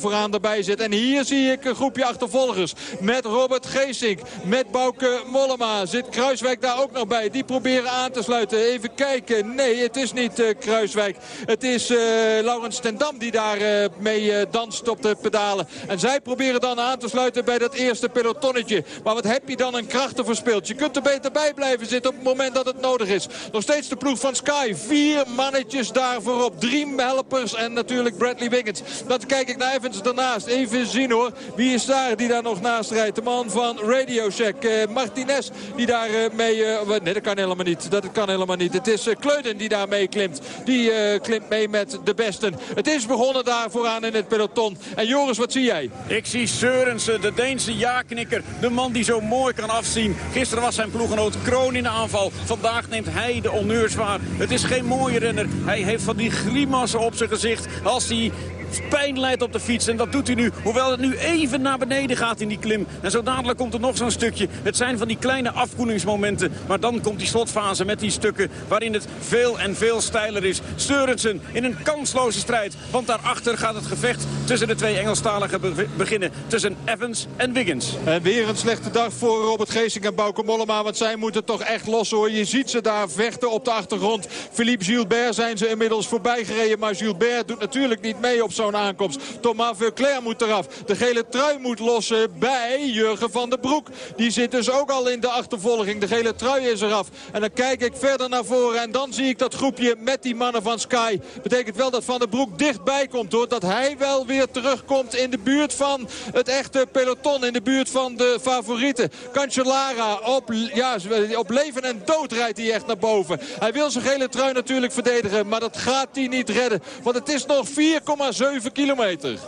vooraan erbij zit. En hier zie ik een groepje achtervolgers met Robert Geesink, met Bouke Mollema. Zit Kruiswijk daar ook nog bij? Die proberen aan te sluiten. Even kijken. Nee, het is niet uh, Kruiswijk. Het is uh, Laurens ten Dam die daar uh, mee danst op de pedalen. En zij proberen dan aan te sluiten bij dat eerste pelotonnetje. Maar wat heb je dan een krachten verspeeld? Je kunt er beter bij blijven zitten op het moment dat het nodig is. Nog steeds de ploeg van Sky. Vier mannetjes daar voorop. Drie helpers en natuurlijk Bradley Wiggins. Dat kijk ik naar even Evans ernaast. Even zien hoor. Wie is daar die daar nog naast rijdt? De man van Radio Shack. Uh, Martinez die daar uh, mee... Uh, nee, dat kan helemaal niet. Dat kan helemaal niet. Het is Kleuden die daar mee klimt. Die klimt mee met de besten. Het is begonnen daar vooraan in het peloton. En Joris, wat zie jij? Ik zie Seurensen, de Deense ja-knikker. De man die zo mooi kan afzien. Gisteren was zijn ploegenoot Kroon in de aanval. Vandaag neemt hij de honneurs waar. Het is geen mooie renner. Hij heeft van die grimassen op zijn gezicht als hij pijn leidt op de fiets. En dat doet hij nu, hoewel het nu even naar beneden gaat in die klim. En zo dadelijk komt er nog zo'n stukje. Het zijn van die kleine afkoelingsmomenten. Maar dan komt die slotfase met die stukken waarin het veel en veel steiler is. Steurensen in een kansloze strijd. Want daarachter gaat het gevecht tussen de twee Engelstaligen beginnen. Tussen Evans en Wiggins. En weer een slechte dag voor Robert Geesink en Bauke Mollema. Want zij moeten toch echt los hoor. Je ziet ze daar vechten op de achtergrond. Philippe Gilbert zijn ze inmiddels voorbij gereden. Maar Gilbert doet natuurlijk niet mee op zo'n aankomst. Thomas Verclair moet eraf. De gele trui moet lossen bij Jurgen van den Broek. Die zit dus ook al in de achtervolging. De gele trui is eraf. En dan kijk ik verder naar voren. En dan zie ik dat groepje met die mannen van Sky. Betekent wel dat Van den Broek dichtbij komt hoor. Dat hij wel weer terugkomt in de buurt van het echte peloton. In de buurt van de favorieten. Cancellara op, ja, op leven en dood rijdt hij echt naar boven. Hij wil zijn gele trui natuurlijk verdedigen. Maar dat gaat hij niet redden. Want het is nog 4,7 7 kilometer.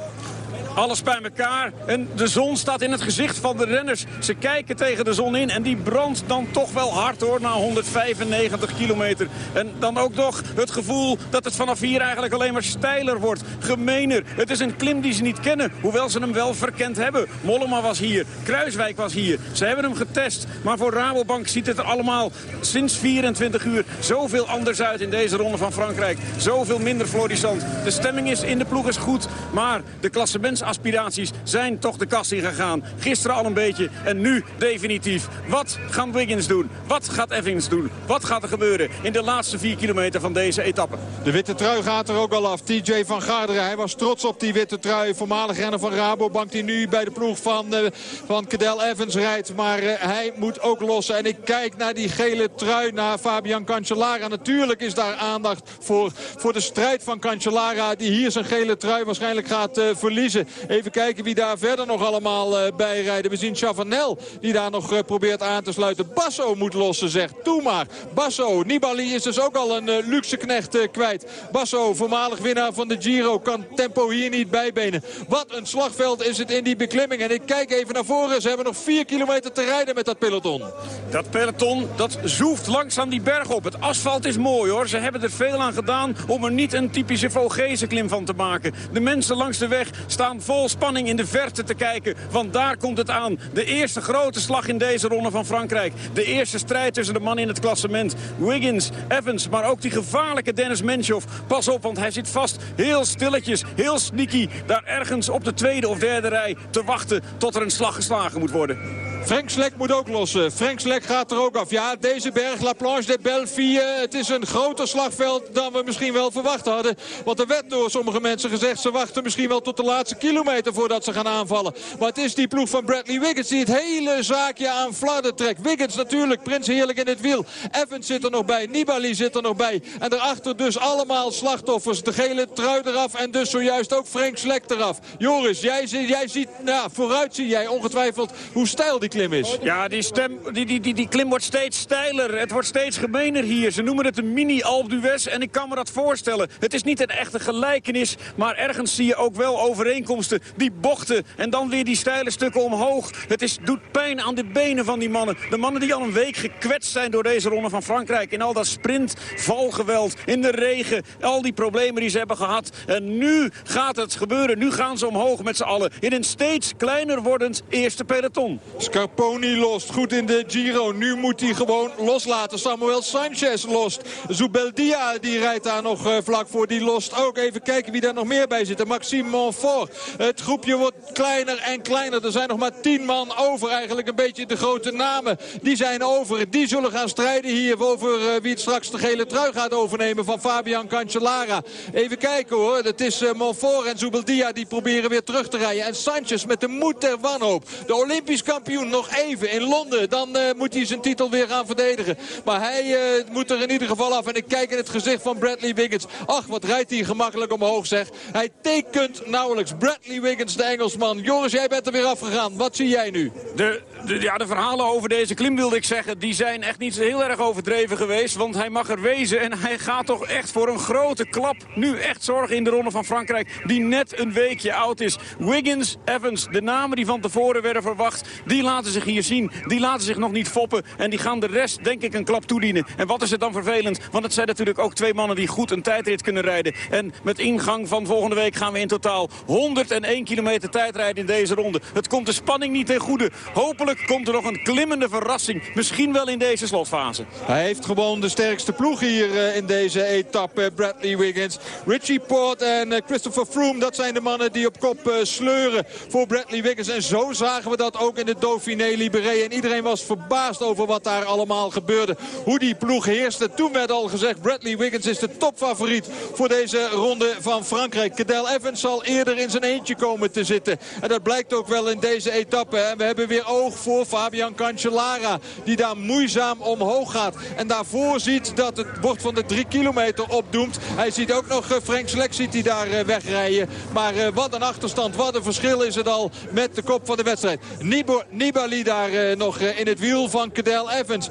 Alles bij elkaar. En de zon staat in het gezicht van de renners. Ze kijken tegen de zon in en die brandt dan toch wel hard hoor. Na 195 kilometer. En dan ook nog het gevoel dat het vanaf hier eigenlijk alleen maar steiler wordt. Gemener. Het is een klim die ze niet kennen. Hoewel ze hem wel verkend hebben. Mollema was hier. Kruiswijk was hier. Ze hebben hem getest. Maar voor Rabobank ziet het er allemaal sinds 24 uur zoveel anders uit in deze ronde van Frankrijk. Zoveel minder florissant. De stemming is in de ploeg is goed. Maar de klassements aspiraties zijn toch de kast in gegaan. Gisteren al een beetje en nu definitief. Wat gaan Wiggins doen? Wat gaat Evans doen? Wat gaat er gebeuren in de laatste vier kilometer van deze etappe? De witte trui gaat er ook al af. TJ van Garderen, hij was trots op die witte trui. Voormalig renner van Rabobank die nu bij de ploeg van, uh, van Cadel Evans rijdt. Maar uh, hij moet ook lossen. En ik kijk naar die gele trui, naar Fabian Cancellara. Natuurlijk is daar aandacht voor, voor de strijd van Cancellara. Die hier zijn gele trui waarschijnlijk gaat uh, verliezen. Even kijken wie daar verder nog allemaal uh, bij rijden. We zien Chavanel die daar nog uh, probeert aan te sluiten. Basso moet lossen, zegt. Doe maar. Basso. Nibali is dus ook al een uh, luxe knecht kwijt. Basso, voormalig winnaar van de Giro, kan tempo hier niet bijbenen. Wat een slagveld is het in die beklimming. En ik kijk even naar voren. Ze hebben nog vier kilometer te rijden met dat peloton. Dat peloton, dat zoeft langzaam die berg op. Het asfalt is mooi hoor. Ze hebben er veel aan gedaan om er niet een typische Vogese klim van te maken. De mensen langs de weg staan vol spanning in de verte te kijken. Want daar komt het aan. De eerste grote slag in deze ronde van Frankrijk. De eerste strijd tussen de mannen in het klassement. Wiggins, Evans, maar ook die gevaarlijke Dennis Menchoff. Pas op, want hij zit vast heel stilletjes, heel sneaky... daar ergens op de tweede of derde rij te wachten tot er een slag geslagen moet worden. Frank Slek moet ook lossen. Frank Slek gaat er ook af. Ja, deze berg, La Planche de Belleville, het is een groter slagveld dan we misschien wel verwacht hadden. Want er werd door sommige mensen gezegd, ze wachten misschien wel tot de laatste kilometer voordat ze gaan aanvallen. Maar het is die ploeg van Bradley Wiggins die het hele zaakje aan flarden trekt. Wiggins natuurlijk, prins heerlijk in het wiel. Evans zit er nog bij, Nibali zit er nog bij. En daarachter dus allemaal slachtoffers. De gele trui eraf en dus zojuist ook Frank Slek eraf. Joris, jij, jij ziet, nou, vooruit zie jij ongetwijfeld hoe stijl die klim is. Ja, die, stem, die, die, die, die klim wordt steeds steiler. Het wordt steeds gemener hier. Ze noemen het een mini-Alpe d'Huez en ik kan me dat voorstellen. Het is niet een echte gelijkenis, maar ergens zie je ook wel overeenkomsten. Die bochten en dan weer die steile stukken omhoog. Het is, doet pijn aan de benen van die mannen. De mannen die al een week gekwetst zijn door deze ronde van Frankrijk. In al dat sprint, valgeweld, in de regen. Al die problemen die ze hebben gehad. En nu gaat het gebeuren. Nu gaan ze omhoog met z'n allen. In een steeds kleiner wordend eerste peloton. Sky Scarponi lost. Goed in de Giro. Nu moet hij gewoon loslaten. Samuel Sanchez lost. Zubeldia die rijdt daar nog uh, vlak voor. Die lost ook. Even kijken wie daar nog meer bij zit. Maxime Monfort. Het groepje wordt kleiner en kleiner. Er zijn nog maar tien man over. Eigenlijk een beetje de grote namen. Die zijn over. Die zullen gaan strijden hier over uh, wie het straks de gele trui gaat overnemen van Fabian Cancellara. Even kijken hoor. Het is uh, Monfort en Zubeldia die proberen weer terug te rijden. En Sanchez met de moed ter wanhoop. De Olympisch kampioen nog even in Londen. Dan uh, moet hij zijn titel weer gaan verdedigen. Maar hij uh, moet er in ieder geval af. En ik kijk in het gezicht van Bradley Wiggins. Ach, wat rijdt hij gemakkelijk omhoog zeg. Hij tekent nauwelijks. Bradley Wiggins, de Engelsman. Joris, jij bent er weer afgegaan. Wat zie jij nu? De, de, ja, de verhalen over deze klim wilde ik zeggen... die zijn echt niet heel erg overdreven geweest. Want hij mag er wezen. En hij gaat toch echt voor een grote klap. Nu echt zorgen in de ronde van Frankrijk. Die net een weekje oud is. Wiggins, Evans, de namen die van tevoren werden verwacht... die laten zich hier zien. Die laten zich nog niet foppen. En die gaan de rest, denk ik, een klap toedienen. En wat is het dan vervelend? Want het zijn natuurlijk ook twee mannen die goed een tijdrit kunnen rijden. En met ingang van volgende week gaan we in totaal 101 kilometer tijd rijden in deze ronde. Het komt de spanning niet ten goede. Hopelijk komt er nog een klimmende verrassing. Misschien wel in deze slotfase. Hij heeft gewoon de sterkste ploeg hier uh, in deze etappe. Bradley Wiggins, Richie Port en uh, Christopher Froome. Dat zijn de mannen die op kop sleuren voor Bradley Wiggins. En zo zagen we dat ook in de Dauphiné Libéré. En iedereen was verbaasd over wat daar allemaal gebeurde. Hoe die ploeg heerste. Toen werd al gezegd, Bradley Wiggins is de topfavoriet voor deze ronde van Frankrijk. Cadel Evans zal eerder in zijn eentje komen te zitten. En dat blijkt ook wel in deze etappe. We hebben weer oog voor Fabian Cancellara. Die daar moeizaam omhoog gaat. En daarvoor ziet dat het bord van de drie kilometer opdoemt. Hij ziet ook nog uh, Frank Slek ziet daar uh, wegrijden. Maar uh, wat een achterstand, wat een verschil is het al met de kop van de wedstrijd. Nibo, Nibali daar nog in het wiel van Cadel Evans.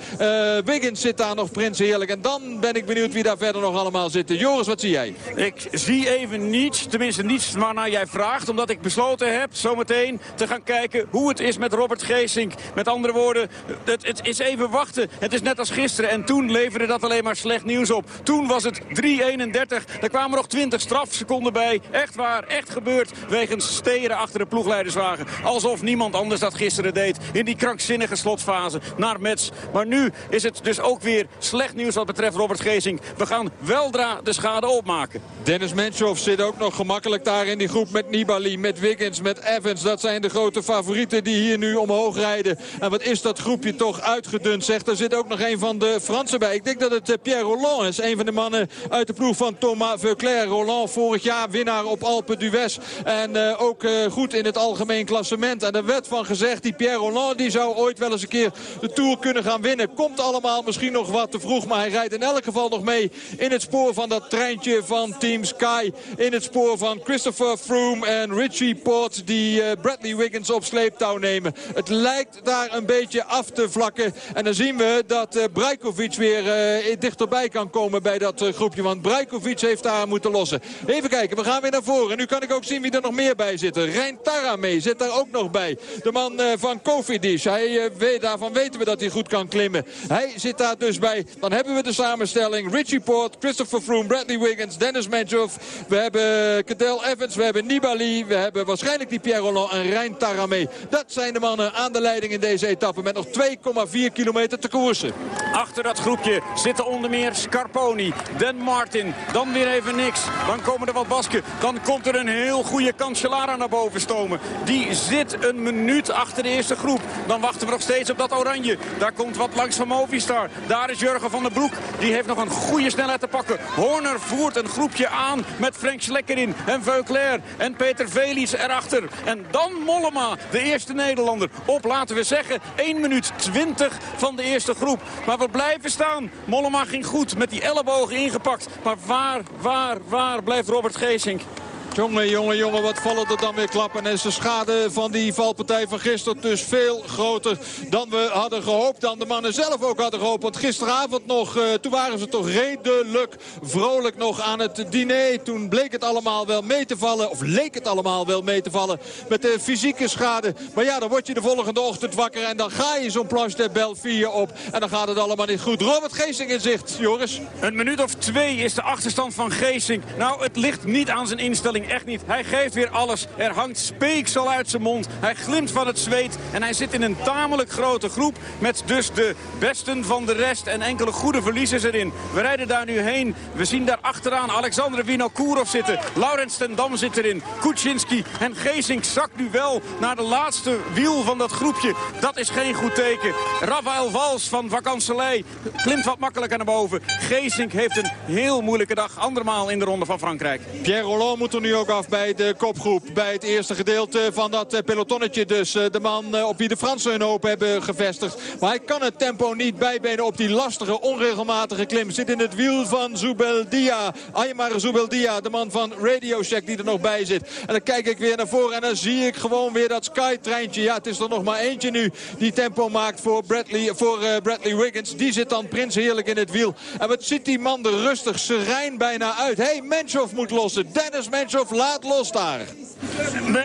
Wiggins zit daar nog prins heerlijk. En dan ben ik benieuwd wie daar verder nog allemaal zitten. Joris, wat zie jij? Ik zie even niets, tenminste niets waarnaar jij vraagt. Omdat ik besloten heb zometeen te gaan kijken hoe het is met Robert Geesink. Met andere woorden, het, het is even wachten. Het is net als gisteren en toen leverde dat alleen maar slecht nieuws op. Toen was het 3.31. Er kwamen nog 20 strafseconden bij. Echt waar, echt gebeurd. Wegens steren achter de ploegleiderswagen. Alsof niemand anders dat gisteren deed. In die krankzinnige slotfase naar Mets. Maar nu is het dus ook weer slecht nieuws wat betreft Robert Geesink. We gaan weldra de schade opmaken. Dennis Menchoff zit ook nog gemakkelijk daar in die groep met Nibali, met Wiggins, met Evans. Dat zijn de grote favorieten die hier nu omhoog rijden. En wat is dat groepje toch uitgedund, zegt. Er zit ook nog een van de Fransen bij. Ik denk dat het Pierre Roland is. Een van de mannen uit de ploeg van Thomas Veuclair. Roland vorig jaar winnaar op Alpe d'Huez. En uh, ook uh, goed in het algemeen klassement. En er werd van gezegd, die Pierre Roland die zou ooit wel eens een keer de Tour kunnen gaan winnen. Komt allemaal misschien nog wat te vroeg. Maar hij rijdt in elk geval nog mee in het spoor van dat treintje van Team Sky. In het spoor van Christopher Froome en Richie Port. Die uh, Bradley Wiggins op sleeptouw nemen. Het lijkt daar een beetje af te vlakken. En dan zien we dat uh, Brajkovic weer uh, dichterbij kan komen bij dat groepje. Want Brajkovic heeft daar moeten lossen. Even kijken, we gaan weer naar voren. En nu kan ik ook zien wie er nog meer bij zit. Rijn Tarame zit daar ook nog bij. De man van Kofidis. Hij, weet, daarvan weten we dat hij goed kan klimmen. Hij zit daar dus bij. Dan hebben we de samenstelling. Richie Port, Christopher Froome, Bradley Wiggins, Dennis Menchoff. We hebben Cadel Evans, we hebben Nibali. We hebben waarschijnlijk die Pierre Roland en Rijn Tarame. Dat zijn de mannen aan de leiding in deze etappe. Met nog 2,4 kilometer te koersen. Achter dat groepje zitten onder meer Scarponi, Dan Martin. Dan weer even niks. Dan komen er wat Basken. Dan komt er een heel goede Cancellara naar boven stomen. Die zit een minuut achter de eerste groep. Dan wachten we nog steeds op dat oranje. Daar komt wat langs van Movistar. Daar is Jurgen van den Broek. Die heeft nog een goede snelheid te pakken. Horner voert een groepje aan met Frank Slekker in. En Veuclair en Peter Velis erachter. En dan Mollema, de eerste Nederlander. Op, laten we zeggen, 1 minuut 20 van de eerste groep. Maar we blijven staan. Mollema ging goed met die ellebogen ingepakt. Maar waar, waar, waar blijft Robert Geesink? Jongen, jongen, jongen, wat vallen er dan weer klappen. En is de schade van die valpartij van gisteren dus veel groter dan we hadden gehoopt. Dan de mannen zelf ook hadden gehoopt. Want gisteravond nog, uh, toen waren ze toch redelijk vrolijk nog aan het diner. Toen bleek het allemaal wel mee te vallen. Of leek het allemaal wel mee te vallen met de fysieke schade. Maar ja, dan word je de volgende ochtend wakker. En dan ga je zo'n Planche de Belfier op. En dan gaat het allemaal niet goed. Robert Geesink in zicht, Joris. Een minuut of twee is de achterstand van Geesink. Nou, het ligt niet aan zijn instelling echt niet. Hij geeft weer alles. Er hangt speeksel uit zijn mond. Hij glimt van het zweet. En hij zit in een tamelijk grote groep. Met dus de besten van de rest. En enkele goede verliezers erin. We rijden daar nu heen. We zien daar achteraan Alexander Winokourov zitten. Laurens ten Dam zit erin. Kuczynski en Geesink zakt nu wel naar de laatste wiel van dat groepje. Dat is geen goed teken. Rafael Vals van Vakanselij klimt wat makkelijker naar boven. Geesink heeft een heel moeilijke dag. Andermaal in de Ronde van Frankrijk. Pierre Roland moet er nu ook af bij de kopgroep. Bij het eerste gedeelte van dat eh, pelotonnetje dus. Eh, de man eh, op wie de Fransen hun hoop hebben gevestigd. Maar hij kan het tempo niet bijbenen op die lastige, onregelmatige klim. Zit in het wiel van Zubeldia. Aymar Zubeldia, de man van Radio Shack die er nog bij zit. En dan kijk ik weer naar voren en dan zie ik gewoon weer dat Sky-treintje. Ja, het is er nog maar eentje nu die tempo maakt voor Bradley, voor, Bradley Wiggins. Die zit dan prins heerlijk in het wiel. En wat ziet die man er rustig, serijn bijna uit. Hé, hey, Menchoff moet lossen. Dennis Menchoff laat los daar.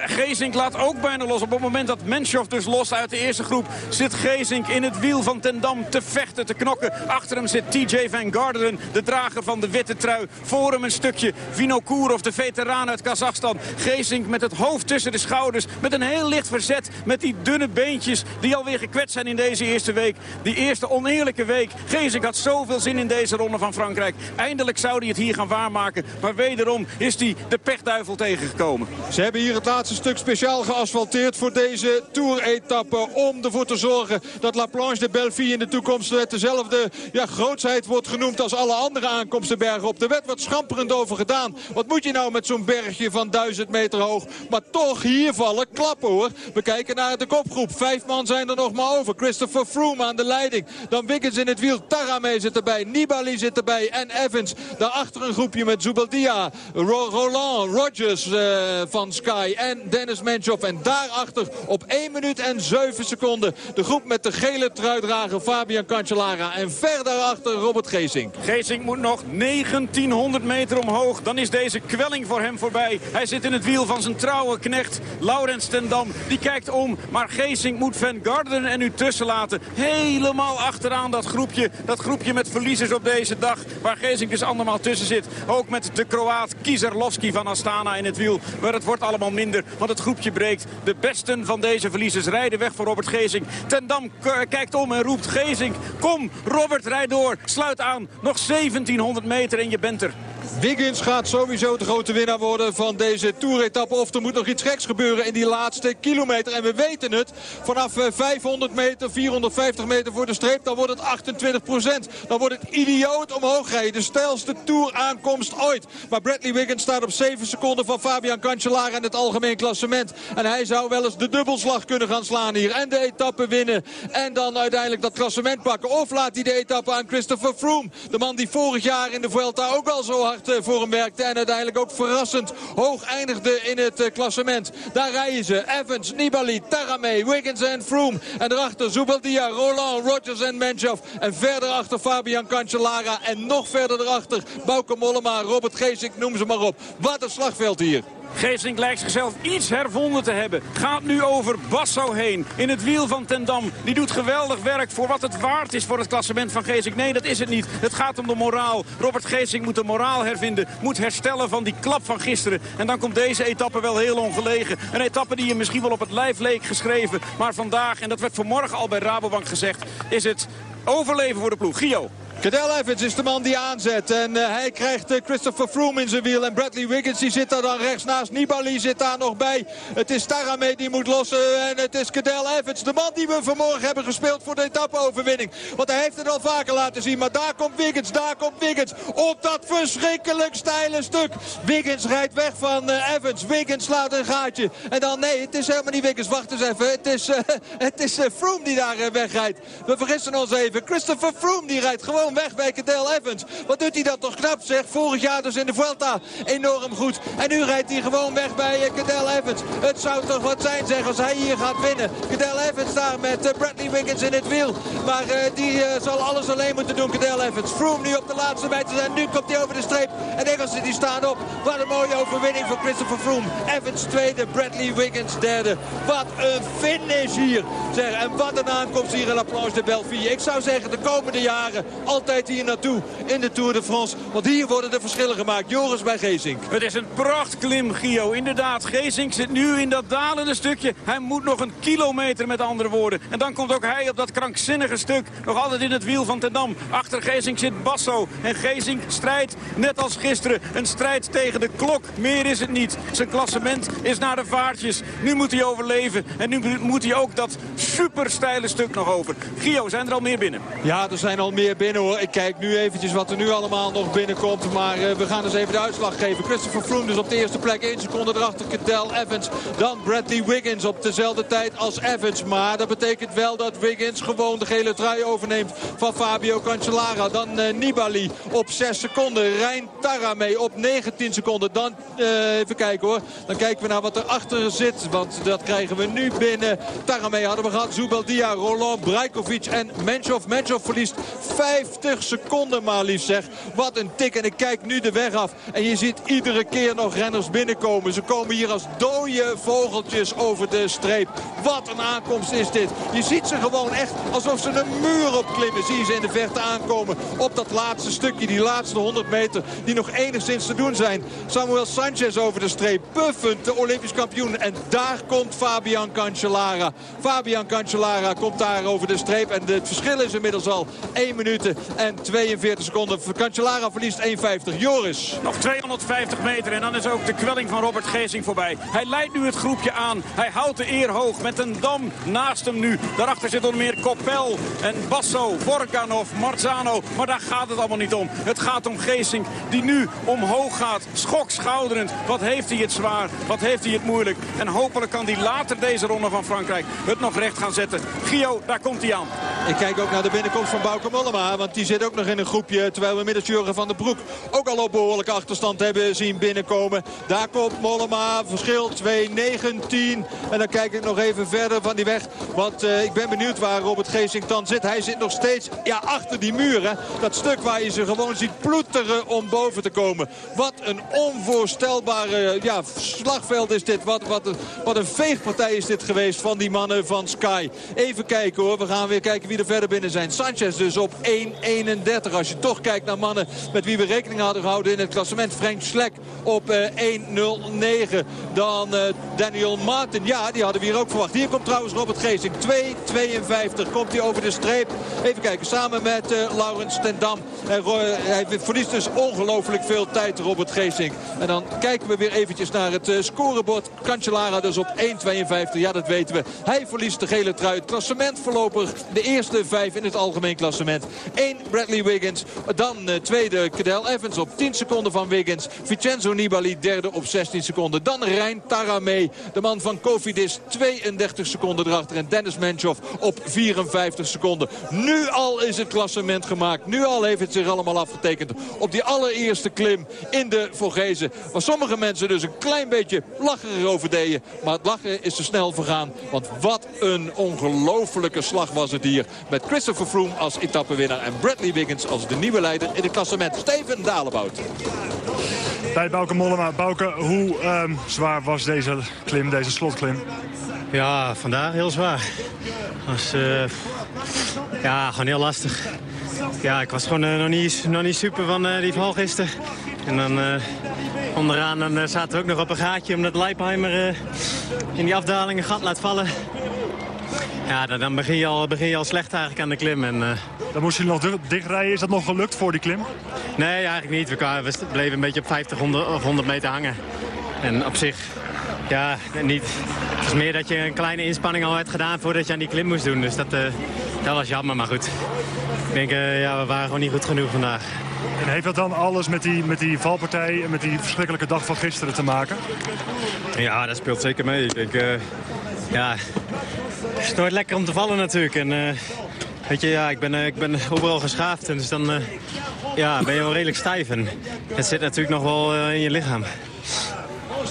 Geesink laat ook bijna los. Op het moment dat Menshoff dus los uit de eerste groep... zit Geesink in het wiel van Ten Dam te vechten, te knokken. Achter hem zit TJ Van Garderen, de drager van de witte trui. Voor hem een stukje Vinokourov, de veteraan uit Kazachstan. Geesink met het hoofd tussen de schouders. Met een heel licht verzet. Met die dunne beentjes die alweer gekwetst zijn in deze eerste week. Die eerste oneerlijke week. Geesink had zoveel zin in deze ronde van Frankrijk. Eindelijk zou hij het hier gaan waarmaken. Maar wederom is hij de pechduivel tegengekomen. Ze hebben hier het laatste stuk speciaal geasfalteerd voor deze Tour-etappe. Om ervoor te zorgen dat La Planche de Belleville in de toekomst met dezelfde ja, grootsheid wordt genoemd als alle andere aankomstenbergen op. de wet wat schamperend over gedaan. Wat moet je nou met zo'n bergje van 1000 meter hoog? Maar toch hier vallen klappen hoor. We kijken naar de kopgroep. Vijf man zijn er nog maar over. Christopher Froome aan de leiding. Dan Wiggins in het wiel. Tarame zit erbij. Nibali zit erbij. En Evans. Daarachter een groepje met Zubeldia. Roland. Rogers uh, van Sky. En Dennis Menchoff. En daarachter op 1 minuut en 7 seconden. De groep met de gele truidrager Fabian Cancellara. En ver daarachter Robert Geesink. Geesink moet nog 1900 meter omhoog. Dan is deze kwelling voor hem voorbij. Hij zit in het wiel van zijn trouwe knecht Laurens ten Dam. Die kijkt om. Maar Geesink moet Van Garderen en nu tussen laten. Helemaal achteraan dat groepje. Dat groepje met verliezers op deze dag. Waar Geesink dus andermaal tussen zit. Ook met de Kroaat Kieserlovski van Astana in het wiel. Maar het wordt allemaal minder. Want het groepje breekt. De besten van deze verliezers rijden weg voor Robert Gezing. Ten Dam kijkt om en roept Gezing. Kom, Robert, rijd door. Sluit aan. Nog 1700 meter en je bent er. Wiggins gaat sowieso de grote winnaar worden van deze Tour-etappe. Of er moet nog iets geks gebeuren in die laatste kilometer. En we weten het, vanaf 500 eh, meter, 450 meter voor de streep... dan wordt het 28 procent. Dan wordt het idioot omhoog rijden. De stijlste Tour-aankomst ooit. Maar Bradley Wiggins staat op 7 seconden van Fabian Cancellara in het algemeen klassement. En hij zou wel eens de dubbelslag kunnen gaan slaan hier. En de etappe winnen. En dan uiteindelijk dat klassement pakken. Of laat hij de etappe aan Christopher Froome. De man die vorig jaar in de Vuelta ook al zo hard eh, voor hem werkte. En uiteindelijk ook verrassend hoog eindigde in het eh, klassement. Daar rijden ze. Evans, Nibali, Tarame, Wiggins en Froome. En daarachter Zubeldia, Roland, Rogers en Menchoff. En verder achter Fabian Cancellara. En nog verder erachter Bauke Mollema, Robert Geesink, noem ze maar op. Wat een slagveld hier. Geesink lijkt zichzelf iets hervonden te hebben. Gaat nu over Basso heen. In het wiel van Tendam. Die doet geweldig werk voor wat het waard is voor het klassement van Geesink. Nee, dat is het niet. Het gaat om de moraal. Robert Geesink moet de moraal hervinden. Moet herstellen van die klap van gisteren. En dan komt deze etappe wel heel ongelegen. Een etappe die je misschien wel op het lijf leek geschreven. Maar vandaag, en dat werd vanmorgen al bij Rabobank gezegd... is het overleven voor de ploeg. Gio. Cadel Evans is de man die aanzet. En uh, hij krijgt uh, Christopher Froome in zijn wiel. En Bradley Wiggins die zit daar dan rechts naast. Nibali zit daar nog bij. Het is Tarame die moet lossen. En het is Cadel Evans. De man die we vanmorgen hebben gespeeld voor de etappeoverwinning. Want hij heeft het al vaker laten zien. Maar daar komt Wiggins. Daar komt Wiggins. Op dat verschrikkelijk steile stuk. Wiggins rijdt weg van uh, Evans. Wiggins slaat een gaatje. En dan nee, het is helemaal niet Wiggins. Wacht eens even. Het is, het is Froome die daar wegrijdt. We vergissen ons even. Christopher Froome die rijdt gewoon weg bij Cadel Evans. Wat doet hij dat toch knap zeg. Vorig jaar dus in de Vuelta enorm goed. En nu rijdt hij gewoon weg bij Cadel Evans. Het zou toch wat zijn zeg als hij hier gaat winnen. Cadel Evans daar met eh, Bradley Wiggins in het wiel. Maar uh, die zal alles alleen moeten doen Cadel Evans. Froome nu op de laatste meter en nu komt hij over de streep. En Engelsen die staan op. Wat een mooie overwinning voor Christopher Froome. Evans tweede, Bradley Wiggins derde. Wat een finish hier. Zeg, en wat een aankomst hier in La Planche de Belleville. Ik zou zeggen de komende jaren altijd hier naartoe in de Tour de France. Want hier worden de verschillen gemaakt. Joris bij Gezink. Het is een prachtklim, Gio. Inderdaad, Gezink zit nu in dat dalende stukje. Hij moet nog een kilometer met andere woorden. En dan komt ook hij op dat krankzinnige stuk. Nog altijd in het wiel van Ten Dam. Achter Gezink zit Basso. En Gezink strijdt, net als gisteren, een strijd tegen de klok. Meer is het niet. Zijn klassement is naar de vaartjes. Nu moet hij overleven. En nu moet hij ook dat super steile stuk nog over. Gio, zijn er al meer binnen? Ja, er zijn al meer binnen Ik kijk nu eventjes wat er nu allemaal nog binnenkomt. Maar uh, we gaan eens even de uitslag geven. Christopher Froome dus op de eerste plek. 1 seconde erachter Cadel Evans. Dan Bradley Wiggins op dezelfde tijd als Evans. Maar dat betekent wel dat Wiggins gewoon de gele trui overneemt van Fabio Cancellara. Dan uh, Nibali op 6 seconden. Rijn Taramee op 19 seconden. Dan uh, even kijken hoor. Dan kijken we naar wat er achter zit. Want dat krijgen we nu binnen. Taramee hadden we gehad. Zubeldia, Roland, Brajkovic en Menchov. Menchov verliest 50 seconden maar liefst zeg. Wat een tik. En ik kijk nu de weg af. En je ziet iedere keer nog renners binnenkomen. Ze komen hier als dode vogeltjes over de streep. Wat een aankomst is dit. Je ziet ze gewoon echt alsof ze een muur opklimmen. Zie je ze in de verte aankomen. Op dat laatste stukje, die laatste 100 meter. Die nog enigszins te doen zijn. Samuel Sanchez over de streep. Puffend, de Olympisch kampioen. En daar komt Fabian Cancellara. Fabian Cancellara komt daar over de streep. En het verschil is inmiddels al 1 minuut en 42 seconden. Cancellara verliest 1,50. Joris. Nog 250 meter en dan is ook de kwelling van Robert Geesing voorbij. Hij leidt nu het groepje aan. Hij houdt de eer hoog met een dam naast hem nu. Daarachter zit onder meer Koppel en Basso, Vorkanov, Marzano. Maar daar gaat het allemaal niet om. Het gaat om Geesing die nu omhoog gaat. Schokschouderend. Wat heeft hij het zwaar. Wat heeft hij het moeilijk. En hopelijk kan hij later deze ronde van Frankrijk het nog recht gaan zetten. Gio, daar komt hij aan. Ik kijk ook naar de binnenkomst van Bauke Mollema. Want die zit ook nog in een groepje. Terwijl we inmiddels Jurgen van den Broek ook al op behoorlijke achterstand hebben zien binnenkomen. Daar komt Mollema. Verschil 2-19. En dan kijk ik nog even verder van die weg. Want uh, ik ben benieuwd waar Robert Geesink dan zit. Hij zit nog steeds ja, achter die muren. Dat stuk waar je ze gewoon ziet ploeteren om boven te komen. Wat een onvoorstelbare ja, slagveld is dit. Wat, wat, een, wat een veegpartij is dit geweest van die mannen van Sky. Even kijken hoor. We gaan weer kijken wie er verder binnen zijn. Sanchez dus op 1.31. Als je toch kijkt naar mannen met wie we rekening hadden gehouden in het klassement. Frank Slek op uh, 1.09. Dan uh, Daniel Martin. Ja, die hadden we hier ook verwacht. Hier komt trouwens Robert Geesink. 2.52 komt hij over de streep. Even kijken. Samen met uh, Laurens Stendam. hij verliest dus ongelooflijk veel tijd, Robert Geesink. En dan kijken we weer eventjes naar het scorebord. Cancellara dus op 1.52. Ja, dat weten we. Hij verliest de gele trui. Het klassement voorlopig de eerste vijf in het algemeen klassement. 1 Bradley Wiggins. Dan uh, tweede Cadel Evans op 10 seconden van Wiggins. Vincenzo Nibali derde op 16 seconden. Dan Rijn Taramee, de man van Kofidis, 32 seconden erachter. En Dennis Menchov op 54 seconden. Nu al is het klassement gemaakt. Nu al heeft het zich allemaal afgetekend. Op die allereerste klim in de Vorgezen. Waar sommige mensen dus een klein beetje lachen erover deden. Maar het lachen is te snel vergaan. Want wat een ongelofelijke slag was het hier. Met Christopher Froome als etappewinnaar. En Bradley Wiggins als de nieuwe leider in het klassement. Steven Dalebout. Bij Bouke Mollema. Bouke, hoe um, zwaar was deze klim, deze slotklim? Ja, vandaag heel zwaar. Was, uh, ja, gewoon heel lastig. Ja, ik was gewoon uh, nog, niet, nog niet super van uh, die val gisteren. En dan onderaan dan, zaten we ook nog op een gaatje omdat Leipheimer in die afdaling een gat laat vallen. Ja, dan, begin, je al, begin je al slecht eigenlijk aan de klim. En, uh... Dan moest je nog dichtrijden. Is dat nog gelukt voor die klim? Nee, eigenlijk niet. We, kwamen, we bleven een beetje op 50 100, of 100 meter hangen. En op zich, ja, niet. Het is meer dat je een kleine inspanning al hebt gedaan voordat je aan die klim moest doen. Dus dat, uh, dat was jammer, maar goed. Ik denk, uh, ja, we waren gewoon niet goed genoeg vandaag. En heeft dat dan alles met die, met die valpartij en met die verschrikkelijke dag van gisteren te maken? Ja, dat speelt zeker mee. Ik denk, ja, het is nooit lekker om te vallen natuurlijk. En, uh, weet je, ja, ik ben, uh, ik ben overal geschaafd. En dus dan uh, ja, ben je wel redelijk stijf. En het zit natuurlijk nog wel in je lichaam.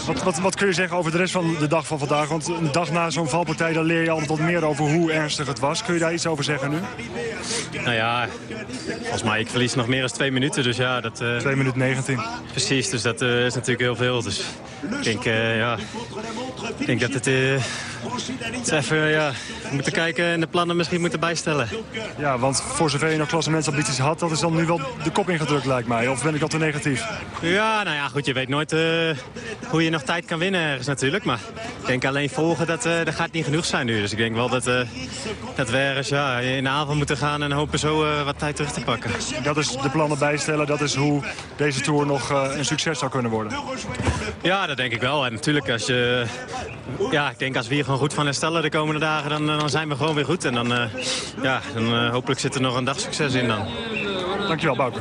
Wat, wat, wat, kun je zeggen over de rest van de dag van vandaag? Want een dag na zo'n valpartij dan leer je altijd wat meer over hoe ernstig het was. Kun je daar iets over zeggen nu? Nou ja, volgens mij, ik verlies nog meer dan twee minuten. Dus ja, dat, uh... 2 minuten 19. Precies, dus dat uh, is natuurlijk heel veel. Dus ik denk, uh, ja, ik denk dat het Het is even, ja, we moeten kijken en de plannen misschien moeten bijstellen. Ja, want voor zover je nog klassementsambities had... dat is dan nu wel de kop ingedrukt, lijkt mij. Of ben ik al te negatief? Ja, nou ja, goed, je weet nooit uh, hoe je nog tijd kan winnen ergens natuurlijk. Maar ik denk alleen volgen, dat, uh, dat gaat niet genoeg zijn nu. Dus ik denk wel dat, uh, dat we ergens ja, in de avond moeten gaan... en hopen zo wat tijd terug te pakken. Dat is de plannen bijstellen, dat is hoe deze Tour nog een succes zou kunnen worden. Ja, dat denk ik wel. En natuurlijk, als je, ja, ik denk als we hier gewoon goed van herstellen de komende dagen... dan, dan zijn we gewoon weer goed. En dan, uh, ja, dan uh, hopelijk zit er nog een dag succes in dan. Dankjewel, Bouke.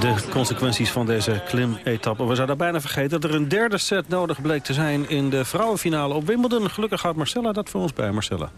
De consequenties van deze klim-etappe. We zouden bijna vergeten dat er een derde set nodig bleek te zijn... in de vrouwenfinale op Wimbledon. Gelukkig gaat Marcella dat voor ons bij, Marcella.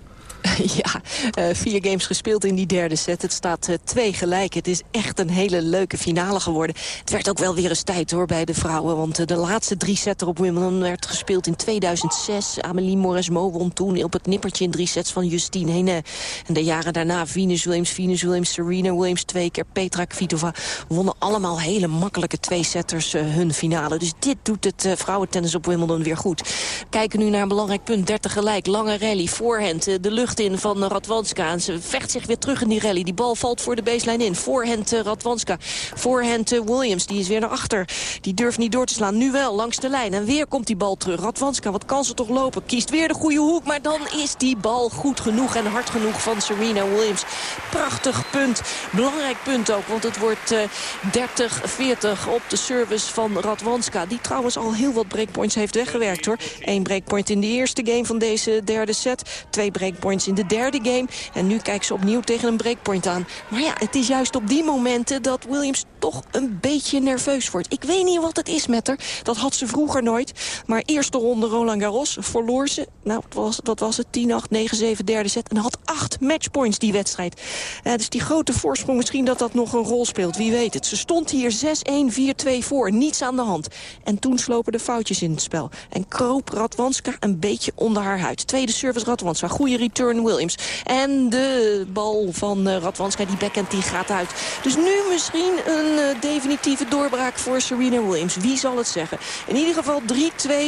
Ja, uh, vier games gespeeld in die derde set. Het staat uh, twee gelijk. Het is echt een hele leuke finale geworden. Het werd ook wel weer eens tijd hoor bij de vrouwen. Want uh, de laatste drie setter op Wimbledon werd gespeeld in 2006. Amelie Moresmo won toen op het nippertje in drie sets van Justine Henin. En de jaren daarna Venus Williams, Venus Williams, Serena Williams twee keer. Petra Kvitova wonnen allemaal hele makkelijke twee-setters hun finale. Dus dit doet het vrouwentennis op Wimbledon weer goed. Kijken nu naar een belangrijk punt. 30 gelijk, lange rally, voorhand, de lucht in van Radwanska. En ze vecht zich weer terug in die rally. Die bal valt voor de baseline in. Voorhand uh, Radwanska. Voorhand uh, Williams. Die is weer naar achter. Die durft niet door te slaan. Nu wel, langs de lijn. En weer komt die bal terug. Radwanska, wat kan ze toch lopen? Kiest weer de goede hoek. Maar dan is die bal goed genoeg en hard genoeg van Serena Williams. Prachtig punt. Belangrijk punt ook. Want het wordt uh, 30-40 op de service van Radwanska. Die trouwens al heel wat breakpoints heeft weggewerkt hoor. Eén breakpoint in de eerste game van deze derde set. Twee breakpoints in de derde game. En nu kijkt ze opnieuw tegen een breakpoint aan. Maar ja, het is juist op die momenten dat Williams toch een beetje nerveus wordt. Ik weet niet wat het is met haar. Dat had ze vroeger nooit. Maar eerste ronde Roland Garros verloor ze. Nou, wat was, was het? 10-8, 9-7, derde set. En had acht matchpoints die wedstrijd. Uh, dus die grote voorsprong, misschien dat dat nog een rol speelt. Wie weet het. Ze stond hier 6-1, 4-2 voor. Niets aan de hand. En toen slopen de foutjes in het spel. En kroop Radwanska een beetje onder haar huid. Tweede service Radwanska. Goede return Williams. En de bal van uh, Radwanska, die backhand, die gaat uit. Dus nu misschien een uh, definitieve doorbraak voor Serena Williams. Wie zal het zeggen? In ieder geval 3-2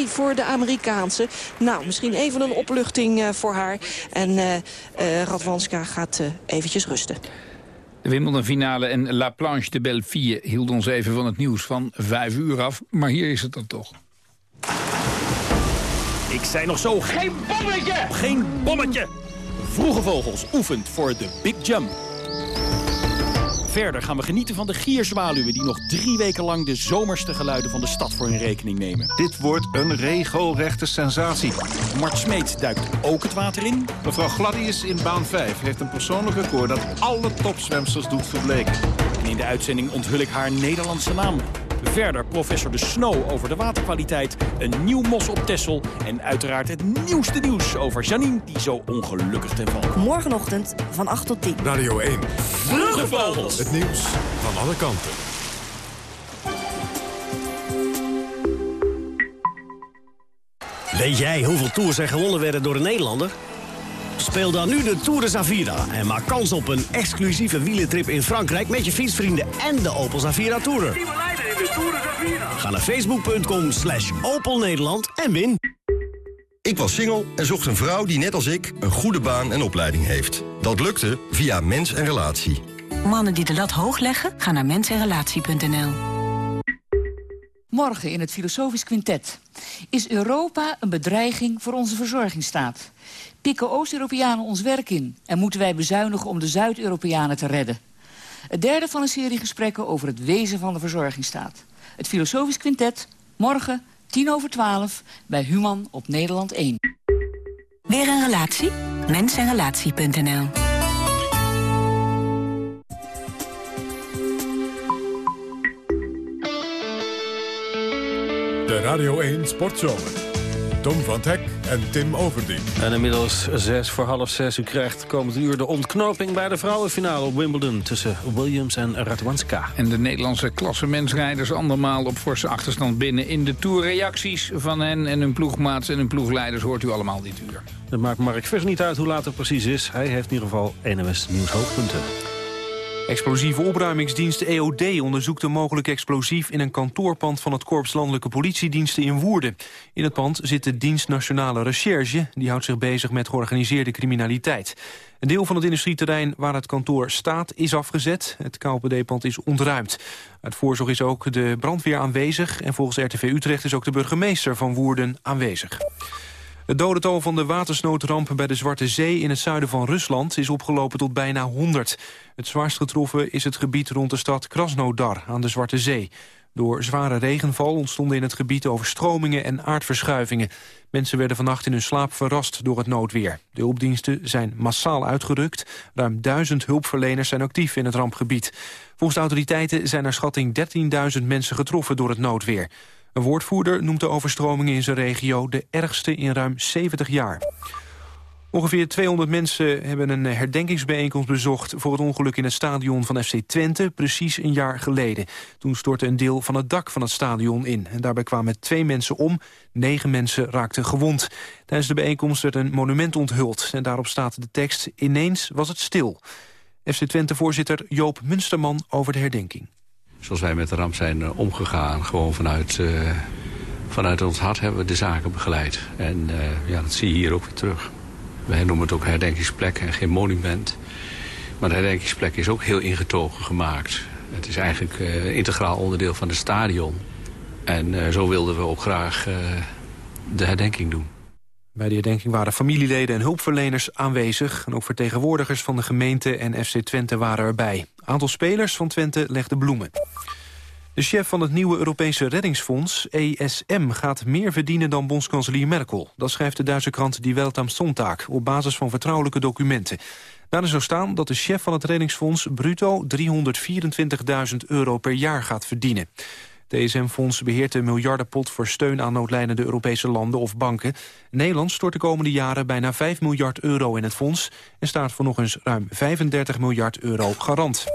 voor de Amerikaanse. Nou, misschien even een opluchting uh, voor haar. En Radwanska gaat eventjes rusten. De Wimbledon-finale en La Planche de Belleville hield ons even van het nieuws van vijf uur af. Maar hier is het dan toch. Ik zei nog zo, geen bommetje! Geen bommetje! Vroege Vogels oefent voor de Big Jump. Verder gaan we genieten van de gierzwaluwen... die nog drie weken lang de zomerste geluiden van de stad voor hun rekening nemen. Dit wordt een regelrechte sensatie. Mart Smeet duikt ook het water in. Mevrouw Gladius in baan 5 heeft een persoonlijk record... dat alle topzwemsters doet verbleken. En in de uitzending onthul ik haar Nederlandse naam. Verder professor De Snow over de waterkwaliteit, een nieuw mos op Tessel... en uiteraard het nieuwste nieuws over Janine, die zo ongelukkig ten val. Morgenochtend van 8 tot 10. Radio 1. Vroege Vogels. Het nieuws van alle kanten. Weet jij hoeveel tours er gewonnen werden door een Nederlander? Speel dan nu de Tour de Zavira en maak kans op een exclusieve wielentrip in Frankrijk... met je fietsvrienden en de Opel Zavira Tourer. Ga naar facebook.com slash Opel Nederland en win. Ik was single en zocht een vrouw die net als ik een goede baan en opleiding heeft. Dat lukte via Mens en Relatie. Mannen die de lat hoog leggen, gaan naar mensenrelatie.nl. Morgen in het Filosofisch Quintet. Is Europa een bedreiging voor onze verzorgingsstaat? Pikken Oost-Europeanen ons werk in? En moeten wij bezuinigen om de Zuid-Europeanen te redden? Het derde van een serie gesprekken over het wezen van de verzorgingsstaat. Het Filosofisch Quintet, morgen, tien over twaalf, bij Human op Nederland 1. Weer een relatie? Mensenrelatie.nl De Radio 1 Sportzomer. Tom van Hek en Tim Overdien. En inmiddels zes voor half zes. U krijgt komend uur de ontknoping bij de vrouwenfinale op Wimbledon... tussen Williams en Radwanska. En de Nederlandse klassemensrijders andermaal op forse achterstand binnen... in de tourreacties van hen en hun ploegmaats en hun ploegleiders... hoort u allemaal dit uur. Dat maakt Mark Vers niet uit hoe laat het precies is. Hij heeft in ieder geval NMS Nieuws hoofdpunten. Explosieve opruimingsdienst EOD onderzoekt een mogelijk explosief... in een kantoorpand van het Korps Landelijke Politiediensten in Woerden. In het pand zit de Dienst Nationale Recherche. Die houdt zich bezig met georganiseerde criminaliteit. Een deel van het industrieterrein waar het kantoor staat is afgezet. Het KLPD-pand is ontruimd. Uit voorzorg is ook de brandweer aanwezig... en volgens RTV Utrecht is ook de burgemeester van Woerden aanwezig. Het dodental van de watersnoodramp bij de Zwarte Zee in het zuiden van Rusland is opgelopen tot bijna 100. Het zwaarst getroffen is het gebied rond de stad Krasnodar aan de Zwarte Zee. Door zware regenval ontstonden in het gebied overstromingen en aardverschuivingen. Mensen werden vannacht in hun slaap verrast door het noodweer. De hulpdiensten zijn massaal uitgerukt. Ruim duizend hulpverleners zijn actief in het rampgebied. Volgens de autoriteiten zijn naar schatting 13.000 mensen getroffen door het noodweer. Een woordvoerder noemt de overstromingen in zijn regio de ergste in ruim 70 jaar. Ongeveer 200 mensen hebben een herdenkingsbijeenkomst bezocht... voor het ongeluk in het stadion van FC Twente, precies een jaar geleden. Toen stortte een deel van het dak van het stadion in. En daarbij kwamen twee mensen om, negen mensen raakten gewond. Tijdens de bijeenkomst werd een monument onthuld... en daarop staat de tekst Ineens was het stil. FC Twente-voorzitter Joop Munsterman over de herdenking zoals wij met de ramp zijn uh, omgegaan. Gewoon vanuit, uh, vanuit ons hart hebben we de zaken begeleid. En uh, ja, dat zie je hier ook weer terug. Wij noemen het ook herdenkingsplek en geen monument. Maar de herdenkingsplek is ook heel ingetogen gemaakt. Het is eigenlijk integraal onderdeel van het stadion. En zo wilden we ook graag de herdenking doen. Bij de herdenking waren familieleden en hulpverleners aanwezig. En ook vertegenwoordigers van de gemeente en FC Twente waren erbij. Aantal spelers van Twente legde bloemen. De chef van het nieuwe Europese reddingsfonds, ESM, gaat meer verdienen dan bondskanselier Merkel. Dat schrijft de Duitse krant Die Welt am Sonntag op basis van vertrouwelijke documenten. Daarin zou staan dat de chef van het reddingsfonds bruto 324.000 euro per jaar gaat verdienen. Het ESM-fonds beheert de miljardenpot voor steun aan noodlijnende Europese landen of banken. Nederland stort de komende jaren bijna 5 miljard euro in het fonds... en staat voor nog eens ruim 35 miljard euro garant.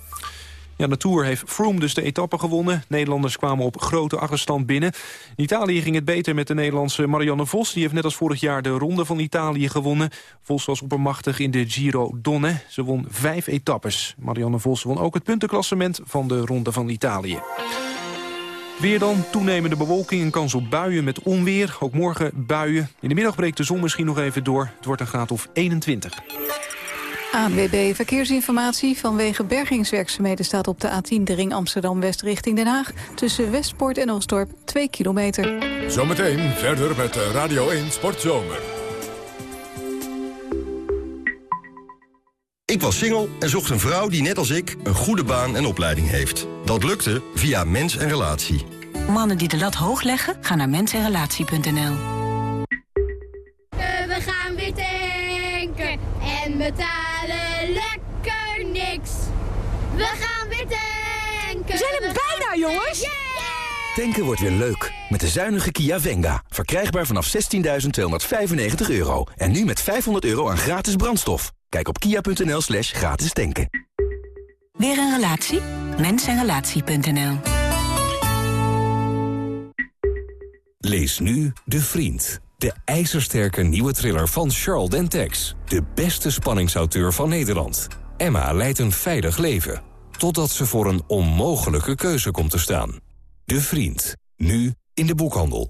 Ja, de Tour heeft Froome dus de etappe gewonnen. Nederlanders kwamen op grote achterstand binnen. In Italië ging het beter met de Nederlandse Marianne Vos. Die heeft net als vorig jaar de Ronde van Italië gewonnen. Vos was oppermachtig in de Giro Donne. Ze won vijf etappes. Marianne Vos won ook het puntenklassement van de Ronde van Italië. Weer dan toenemende bewolking en kans op buien met onweer. Ook morgen buien. In de middag breekt de zon misschien nog even door. Het wordt een graad of 21. ANWB Verkeersinformatie. Vanwege bergingswerkzaamheden staat op de A10 de ring Amsterdam-West richting Den Haag. Tussen Westpoort en Osdorp 2 kilometer. Zometeen verder met Radio 1 Sportzomer. Ik was single en zocht een vrouw die net als ik een goede baan en opleiding heeft. Dat lukte via Mens en Relatie. Mannen die de lat hoog leggen, gaan naar mensenrelatie.nl. We gaan weer tanken en betalen lekker niks. We gaan weer tanken. We zijn er bijna, jongens. Tanken wordt weer leuk. Met de zuinige Kia Venga. Verkrijgbaar vanaf 16.295 euro. En nu met 500 euro aan gratis brandstof. Kijk op kia.nl slash gratis tanken. Weer een relatie? Mensenrelatie.nl Lees nu De Vriend. De ijzersterke nieuwe thriller van Charles Dentex. De beste spanningsauteur van Nederland. Emma leidt een veilig leven. Totdat ze voor een onmogelijke keuze komt te staan. De Vriend. Nu in de boekhandel.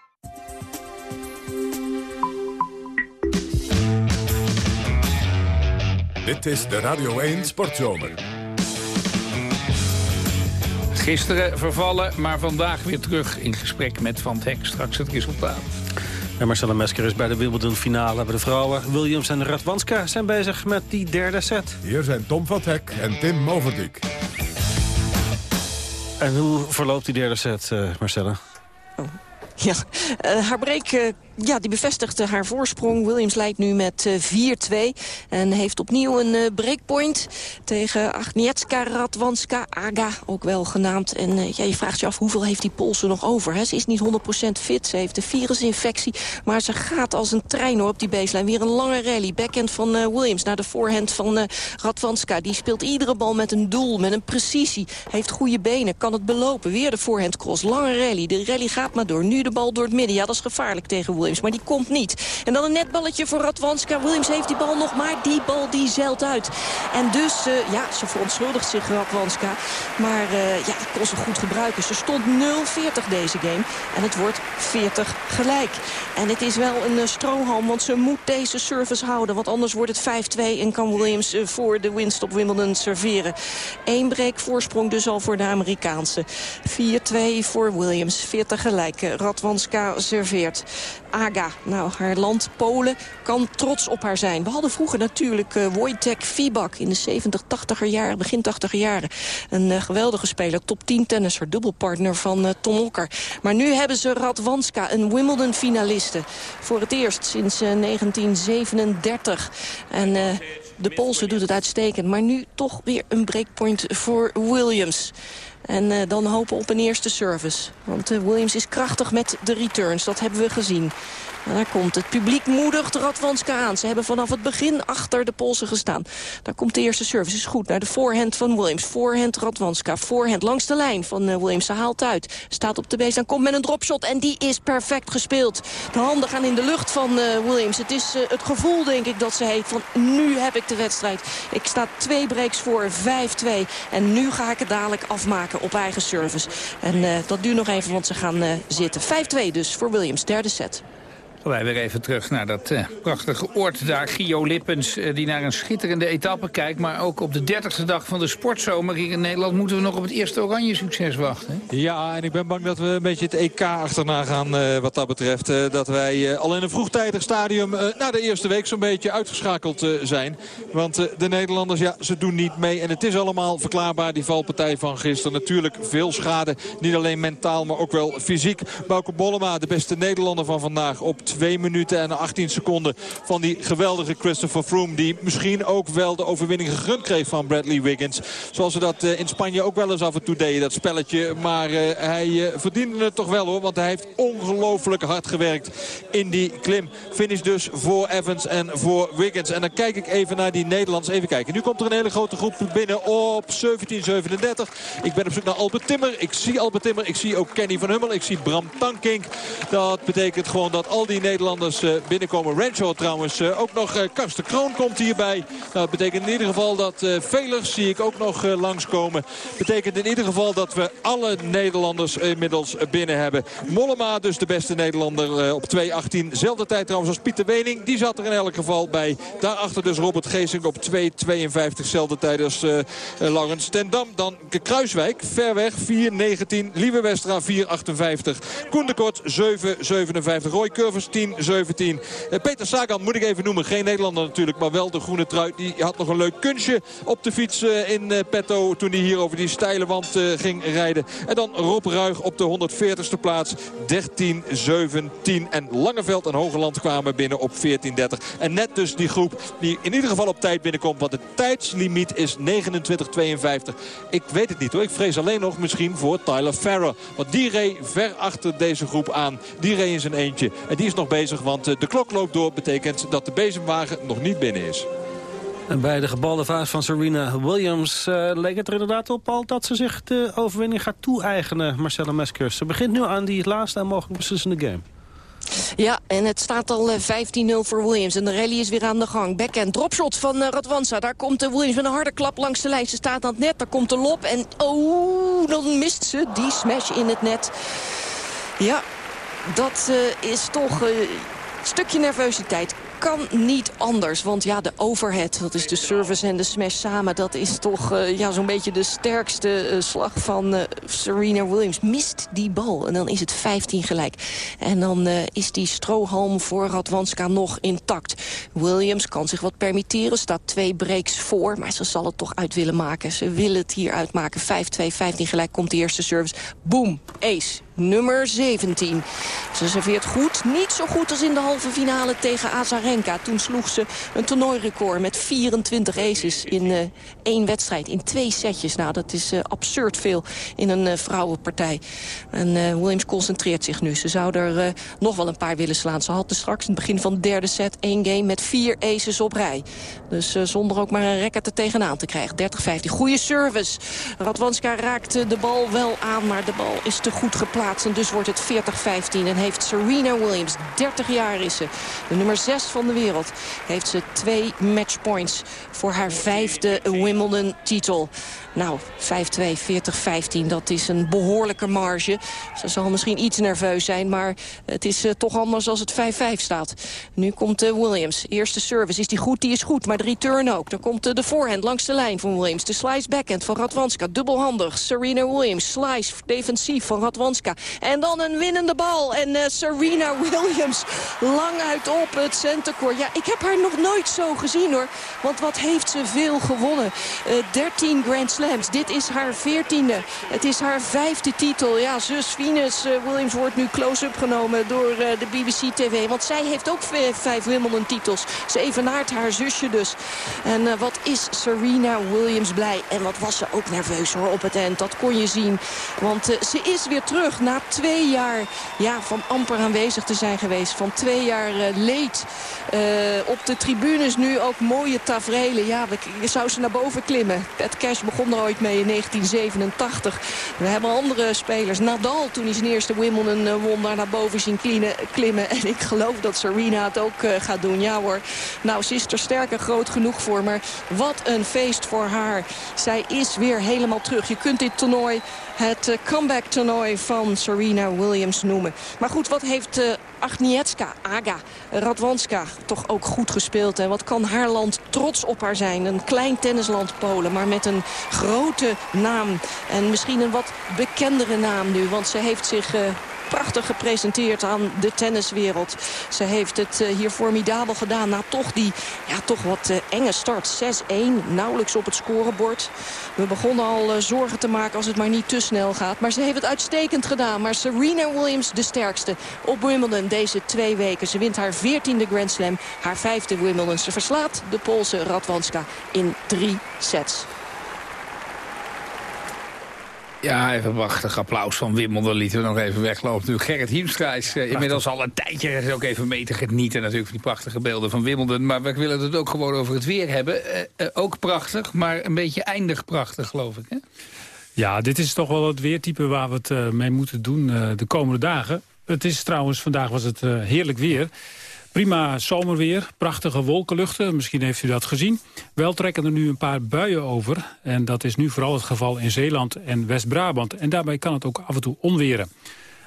Dit is de Radio 1 Sportzomer. Gisteren vervallen, maar vandaag weer terug in gesprek met Van het Hek. Straks het resultaat. En Marcella Mesker is bij de Wimbledon finale bij de vrouwen. Williams en Radwanska zijn bezig met die derde set. Hier zijn Tom van Hek en Tim Moverdijk. En hoe verloopt die derde set, uh, Marcella? Ja, uh, haar break uh, Ja, die bevestigt haar voorsprong. Williams leidt nu met 4-2 en heeft opnieuw een breakpoint tegen Agnieszka Radwanska, Aga ook wel genaamd. En ja, je vraagt je af hoeveel heeft die Poolse nog over. Hè? Ze is niet 100% fit, ze heeft een virusinfectie, maar ze gaat als een trein op die baseline. Weer een lange rally, backhand van Williams naar de voorhand van Radwanska. Die speelt iedere bal met een doel, met een precisie, heeft goede benen, kan het belopen. Weer de voorhand cross, lange rally. De rally gaat maar door. Nu de bal door het midden. Ja, dat is gevaarlijk tegen Williams, maar die komt niet. En dan een netballetje voor Radwanska. Williams heeft die bal nog, maar die bal die zeilt uit. En dus, uh, ja, ze verontschuldigt zich Radwanska. Maar uh, ja, die kon ze goed gebruiken. Ze stond 0-40 deze game. En het wordt 40 gelijk. En het is wel een uh, strohalm, want ze moet deze service houden. Want anders wordt het 5-2 en kan Williams voor de winst op Wimbledon serveren. Eén break voorsprong dus al voor de Amerikaanse. 4-2 voor Williams. 40 gelijk. Radwanska serveert. Aga, nou, haar land Polen kan trots op haar zijn. We hadden vroeger natuurlijk uh, Wojtek Fibak in de 70, 80er jaren, begin 80er jaren. Een uh, geweldige speler, top 10 tennisser, dubbelpartner van uh, Tom Okker. Maar nu hebben ze Radwanska, een Wimbledon-finaliste. Voor het eerst sinds 1937. En de Poolse doet het uitstekend. Maar nu toch weer een breakpoint voor Williams. En uh, dan hopen op een eerste service. Want uh, Williams is krachtig met de returns, dat hebben we gezien. En daar komt het publiek moedigt Radwanska aan. Ze hebben vanaf het begin achter de Polsen gestaan. Daar komt de eerste service. Is goed naar de voorhand van Williams. Voorhand Radwanska. Voorhand langs de lijn van uh, Williams. Ze haalt uit. Staat op de base. Dan komt met een dropshot. En die is perfect gespeeld. De handen gaan in de lucht van Williams. Het is het gevoel, denk ik, dat ze heeft van nu heb ik de wedstrijd. Ik sta twee breaks voor. 5-2. En nu ga ik het dadelijk afmaken op eigen service. En dat duurt nog even, want ze gaan zitten. 5-2 dus voor Williams. Derde set. Wij weer even terug naar dat uh, prachtige oord daar. Gio Lippens, uh, die naar een schitterende etappe kijkt. Maar ook op de dertigste dag van de sportzomer hier in Nederland... moeten we nog op het eerste oranje succes wachten. Ja, en ik ben bang dat we een beetje het EK achterna gaan uh, wat dat betreft. dat wij al in een vroegtijdig stadium na de eerste week zo'n beetje uitgeschakeld zijn. Want de Nederlanders, ja, ze doen niet mee. En het is allemaal verklaarbaar, die valpartij van gisteren. Natuurlijk veel schade, niet alleen mentaal, maar ook wel fysiek. Bauke Bollema, de beste Nederlander van vandaag op 2 minuten en 18 seconden van die geweldige Christopher Froome. Die misschien ook wel de overwinning gegund kreeg van Bradley Wiggins. Zoals ze dat in Spanje ook wel eens af en toe deden, dat spelletje. Maar hij verdiende het toch wel hoor. Want hij heeft ongelooflijk hard gewerkt in die klim. Finish dus voor Evans en voor Wiggins. En dan kijk ik even naar die Nederlands. Even kijken. Nu komt er een hele grote groep binnen op 1737. Ik ben op zoek naar Albert Timmer. Ik zie Albert Timmer. Ik zie ook Kenny van Hummel. Ik zie Bram Tankink. Dat betekent gewoon dat al die Nederlanders uh, binnenkomen. Renshaw trouwens uh, ook nog. Uh, Karsten Kroon komt hierbij. Nou, dat betekent in ieder geval dat uh, Velers zie ik ook nog uh, langskomen. Betekent in ieder geval dat we alle Nederlanders inmiddels binnen hebben. Mollema dus de beste Nederlander op 2.18. Zelfde tijd trouwens als Pieter Wening. Die zat er in elk geval bij. Daarachter dus Robert Geesink op 2.52. Zelfde tijd als Laurens ten Dam. Dan Kruiswijk ver weg 4.19. Lieve Westra 4.58. Koen Kort 7.57. Roy Curvers 10. 17. Peter Sagan moet ik even noemen. Geen Nederlander natuurlijk, maar wel de groene trui. Die had nog een leuk kunstje op de fiets in petto toen hij hier over die steile wand ging rijden. En dan Rob Ruig op de 140ste plaats. 13-17. En Langeveld en Hogeland kwamen binnen op 14-30. En net dus die groep die in ieder geval op tijd binnenkomt. Want de tijdslimiet is 29-52. Ik weet het niet hoor. Ik vrees alleen nog misschien voor Tyler Farrer. Want die reed ver achter deze groep aan. Die reed in zijn eentje. En die is nog bezig, want de klok loopt door. Betekent dat de bezemwagen nog niet binnen is. En bij de gebalde vaas van Serena Williams uh, leek het er inderdaad op al dat ze zich de overwinning gaat toe-eigenen, Marcella Meskers. Ze begint nu aan die laatste en mogelijk beslissende game. Ja, en het staat al 15-0 voor Williams. En de rally is weer aan de gang. Backhand dropshot van Radwansa. Daar komt Williams met een harde klap langs de lijn. Ze staat aan het net, daar komt de lop. En oh, dan mist ze die smash in het net. Ja, dat uh, is toch een stukje nervositeit kan niet anders. Want ja, de overhead, dat is de service en de smash samen... dat is toch uh, ja, zo'n beetje de sterkste slag van Serena Williams. Mist die bal en dan is het 15 gelijk. En dan is die strohalm voor Radwanska nog intact. Williams kan zich wat permitteren, staat twee breaks voor... maar ze zal het toch uit willen maken. Ze willen het hier uitmaken. 5-2, 15 gelijk komt de eerste service. Boom, ace. Nummer 17. Ze serveert goed, niet zo goed als in de halve finale tegen Azarenka. Toen sloeg ze een toernooirecord met 24 aces in uh, één wedstrijd. In twee setjes. Nou, dat is uh, absurd veel in een uh, vrouwenpartij. En Williams concentreert zich nu. Ze zou er nog wel een paar willen slaan. Ze had dus straks in het begin van de derde set één game met vier aces op rij. Dus zonder ook maar een record er tegenaan te krijgen. 30-15. Goede service. Radwanska raakt de bal wel aan, maar de bal is te goed geplaatst. En dus wordt het 40-15 en heeft Serena Williams, 30 jaar is ze, de nummer 6 van de wereld, heeft ze twee matchpoints voor haar vijfde Wimbledon-titel. Nou, 5-2, 40-15, dat is een behoorlijke marge. Ze zal misschien iets nerveus zijn, maar het is uh, toch anders als het 5-5 staat. Nu komt uh, Williams. Eerste service, is die goed? Die is goed, maar de return ook. Dan komt uh, de voorhand langs de lijn van Williams. De slice backhand van Radwanska, dubbelhandig. Serena Williams, slice defensief van Radwanska. En dan een winnende bal. En Serena Williams lang uit op het centercourt. Ja, ik heb haar nog nooit zo gezien hoor. Want wat heeft ze veel gewonnen. 13 Grand dit is haar veertiende. Het is haar vijfde titel. Ja, zus Venus uh, Williams wordt nu close-up genomen door uh, de BBC TV. Want zij heeft ook vijf Wimbledon titels. Ze evenaart haar zusje dus. En wat is Serena Williams blij. En wat was ze ook nerveus hoor op het eind. Dat kon je zien. Want ze is weer terug na twee jaar ja, van amper aanwezig te zijn geweest. Van twee jaar leed. op de tribunes nu ook mooie tafereelen. Ja, zou ze naar boven klimmen. Pat Cash begon er ooit mee in 1987. We hebben andere spelers. Nadal, toen hij zijn eerste Wimbledon uh, won, daar naar boven zien klimmen. En ik geloof dat Serena het ook uh, gaat doen. Ja hoor, nou ze is er sterk en groot genoeg voor. Maar wat een feest voor haar. Zij is weer helemaal terug. Je kunt dit toernooi het uh, comeback toernooi van Serena Williams noemen. Maar goed, wat heeft Agnieszka, Aga, Radwanska toch ook goed gespeeld. En wat kan haar land trots op haar zijn. Een klein tennisland Polen, maar met een grote naam. En misschien een wat bekendere naam nu. Want ze heeft zich uh, prachtig gepresenteerd aan de tenniswereld. Ze heeft het uh, hier formidabel gedaan na toch die ja, toch wat uh, enge start. 6-1, nauwelijks op het scorebord. We begonnen al uh, zorgen te maken als het maar niet te snel gaat. Maar ze heeft het uitstekend gedaan. Maar Serena Williams de sterkste op Wimbledon deze twee weken. Ze wint haar 14e Grand Slam, haar vijfde Wimbledon. Ze verslaat de Poolse Radwanska in drie sets. Ja, even prachtig applaus van Wimbledon lieten we nog even weglopen. Nu Gerrit Hiemstra is uh, inmiddels al een tijdje ook even mee te genieten natuurlijk van die prachtige beelden van Wimbledon. Maar we willen het ook gewoon over het weer hebben. Uh, uh, ook prachtig, maar een beetje eindig prachtig geloof ik. Hè? Ja, dit is toch wel het weertype waar we het mee moeten doen de komende dagen. Het is trouwens, vandaag was het heerlijk weer. Prima zomerweer, prachtige wolkenluchten, misschien heeft u dat gezien. Wel trekken er nu een paar buien over. En dat is nu vooral het geval in Zeeland en West-Brabant. En daarbij kan het ook af en toe onweren.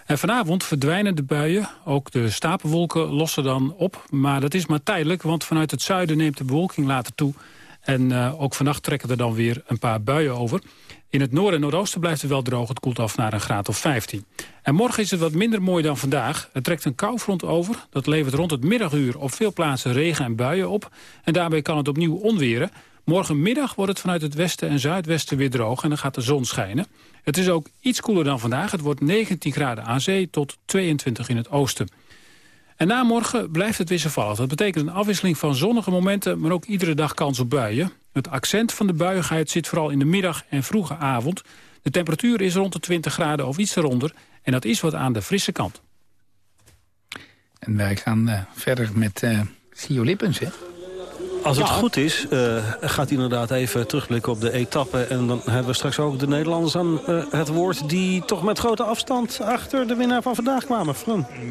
En vanavond verdwijnen de buien, ook de stapelwolken lossen dan op. Maar dat is maar tijdelijk, want vanuit het zuiden neemt de bewolking later toe. En uh, ook vannacht trekken er dan weer een paar buien over. In het noorden en noordoosten blijft het wel droog. Het koelt af naar een graad of 15. En morgen is het wat minder mooi dan vandaag. Er trekt een koufront over. Dat levert rond het middaguur op veel plaatsen regen en buien op. En daarbij kan het opnieuw onweren. Morgenmiddag wordt het vanuit het westen en zuidwesten weer droog... en dan gaat de zon schijnen. Het is ook iets koeler dan vandaag. Het wordt 19 graden aan zee tot 22 in het oosten. En na morgen blijft het wisselvallig. Dat betekent een afwisseling van zonnige momenten... maar ook iedere dag kans op buien. Het accent van de buiigheid zit vooral in de middag en vroege avond. De temperatuur is rond de 20 graden of iets eronder. En dat is wat aan de frisse kant. En wij gaan uh, verder met uh, Sio Lippens, hè? Als het goed is, uh, gaat hij inderdaad even terugblikken op de etappe. En dan hebben we straks ook de Nederlanders aan uh, het woord... die toch met grote afstand achter de winnaar van vandaag kwamen.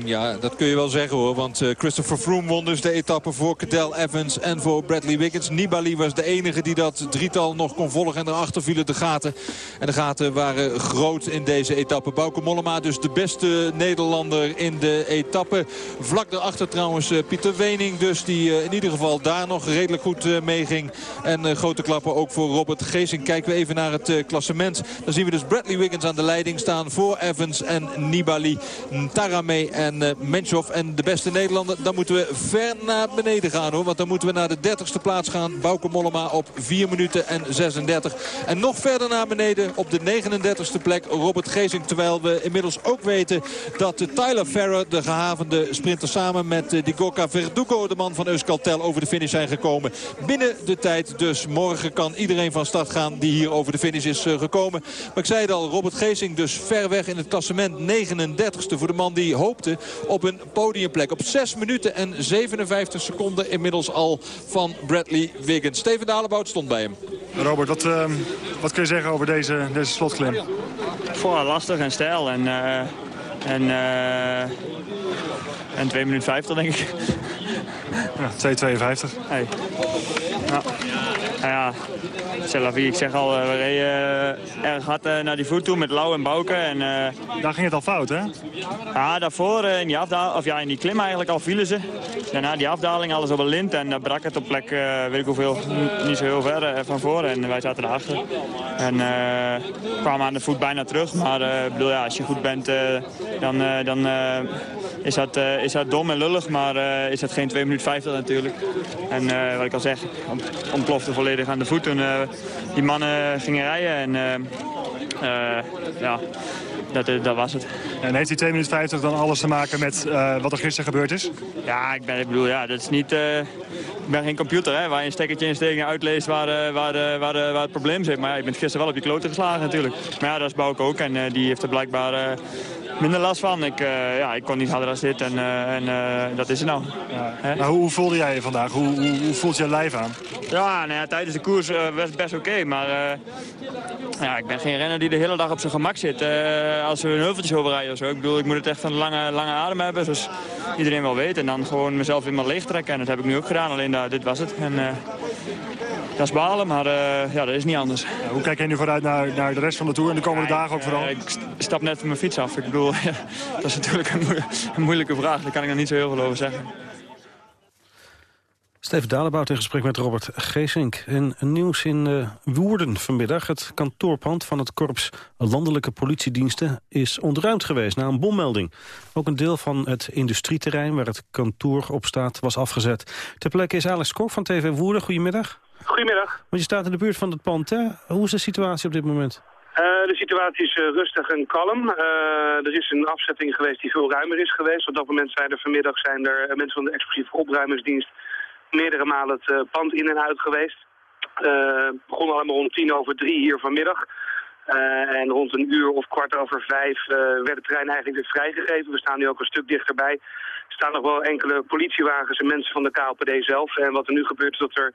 Ja, dat kun je wel zeggen hoor. Want uh, Christopher Froome won dus de etappe voor Cadel Evans en voor Bradley Wiggins. Nibali was de enige die dat drietal nog kon volgen. En daarachter vielen de gaten. En de gaten waren groot in deze etappe. Bauke Mollema dus de beste Nederlander in de etappe. Vlak daarachter trouwens Pieter Wening. Dus die in ieder geval daar nog redelijk goed meeging. En grote klappen ook voor Robert Geesing. Kijken we even naar het klassement. Dan zien we dus Bradley Wiggins aan de leiding staan voor Evans en Nibali. Tarame en Menchov. En de beste Nederlander, dan moeten we ver naar beneden gaan hoor. Want dan moeten we naar de 30ste plaats gaan. Bauke Mollema op 4 minuten en 36. En nog verder naar beneden op de 39ste plek Robert Geesing. Terwijl we inmiddels ook weten dat Tyler Ferrer, de gehavende sprinter samen met Digoka Verdugo, de man van Euskaltel, over de finish zijn gekomen. Binnen de tijd dus morgen kan iedereen van start gaan die hier over de finish is uh, gekomen. Maar ik zei het al, Robert Geesing dus ver weg in het klassement 39ste voor de man die hoopte op een podiumplek. Op 6 minuten en 57 seconden inmiddels al van Bradley Wiggins. Steven Dalebout stond bij hem. Robert, wat, uh, wat kun je zeggen over deze, deze slotklim? Voor lastig en stijl en, uh, en, uh, en 2 minuten 50 denk ik. Ja, 2,52. Hey. Nou, ja, c'est Ik zeg al, we reden erg hard naar die voet toe met Lau en Bouke. En, Daar ging het al fout, hè? Ja, daarvoor in die, afdaling, of ja, in die klim eigenlijk al vielen ze. Daarna die afdaling, alles op een lint. En dan brak het op plek, uh, weet ik hoeveel, niet zo heel ver uh, van voren. En wij zaten erachter. En uh, kwamen aan de voet bijna terug. Maar bedoel, ja, als je goed bent, dan, dan is, dat, is dat dom en lullig. Maar is dat geen 2 minuten 50 natuurlijk. En wat ik al zeg, ontplofte volledig aan de voet toen die mannen gingen rijden. En ja, dat, dat was het. En heeft die 2 minuten 50 dan alles te maken met uh, wat er gisteren gebeurd is? Ja, ik, ben, ik bedoel, ja, dat is niet... Uh, ik ben geen computer hè, waar je een stekkertje insteekt en uitleest waar, uh, waar, waar, waar het probleem zit. Maar ja, je bent gisteren wel op je kloten geslagen natuurlijk. Maar ja, dat is Bouke ook en die heeft er blijkbaar minder last van. Ik, uh, ja, ik kon niet harder dan dit en, en uh, dat is het nou. Ja. Maar hoe, hoe, voelde jij je vandaag? Hoe, hoe, hoe, voelt je lijf aan? Ja, nou ja tijdens de koers was het best oké. Okay, maar ja, ik ben geen renner die de hele dag op zijn gemak zit. als we een heuveltjes overrijden of zo. Ik bedoel, ik moet het echt een lange, lange adem hebben. Zoals iedereen wel weet. En dan gewoon mezelf in mijn leeg trekken. En dat heb ik nu ook gedaan. Alleen daar, dit was het. En, dat is balen, maar uh, ja, dat is niet anders. Ja, hoe kijk jij nu vooruit naar, naar de rest van de Tour en de komende ja, dagen ook vooral? ik stap net van mijn fiets af. Ik bedoel, dat is natuurlijk een, een, moeilijke vraag. Daar kan ik nog niet zo heel veel over zeggen. Steven Dalebout in gesprek met Robert Geesink. En nieuws in uh, Woerden vanmiddag. Het kantoorpand van het Korps Landelijke Politiediensten is ontruimd geweest na een bommelding. Ook een deel van het industrieterrein waar het kantoor op staat was afgezet. Ter plekke is Alex Kok van TV Woerden. Goedemiddag. Goedemiddag. Want je staat in de buurt van het pand, hè? Hoe is de situatie op dit moment? Uh, de situatie is uh, rustig en kalm. Uh, er is een afzetting geweest die veel ruimer is geweest. Op dat moment zijn er vanmiddag zijn er mensen van de explosieve opruimingsdienst meerdere malen het pand in en uit geweest. Het begon allemaal rond tien over drie hier vanmiddag. en rond een uur of kwart over vijf werd het terrein eigenlijk weer vrijgegeven. We staan nu ook een stuk dichterbij. Er staan nog wel enkele politiewagens en mensen van de KLPD zelf. En wat er nu gebeurt is dat er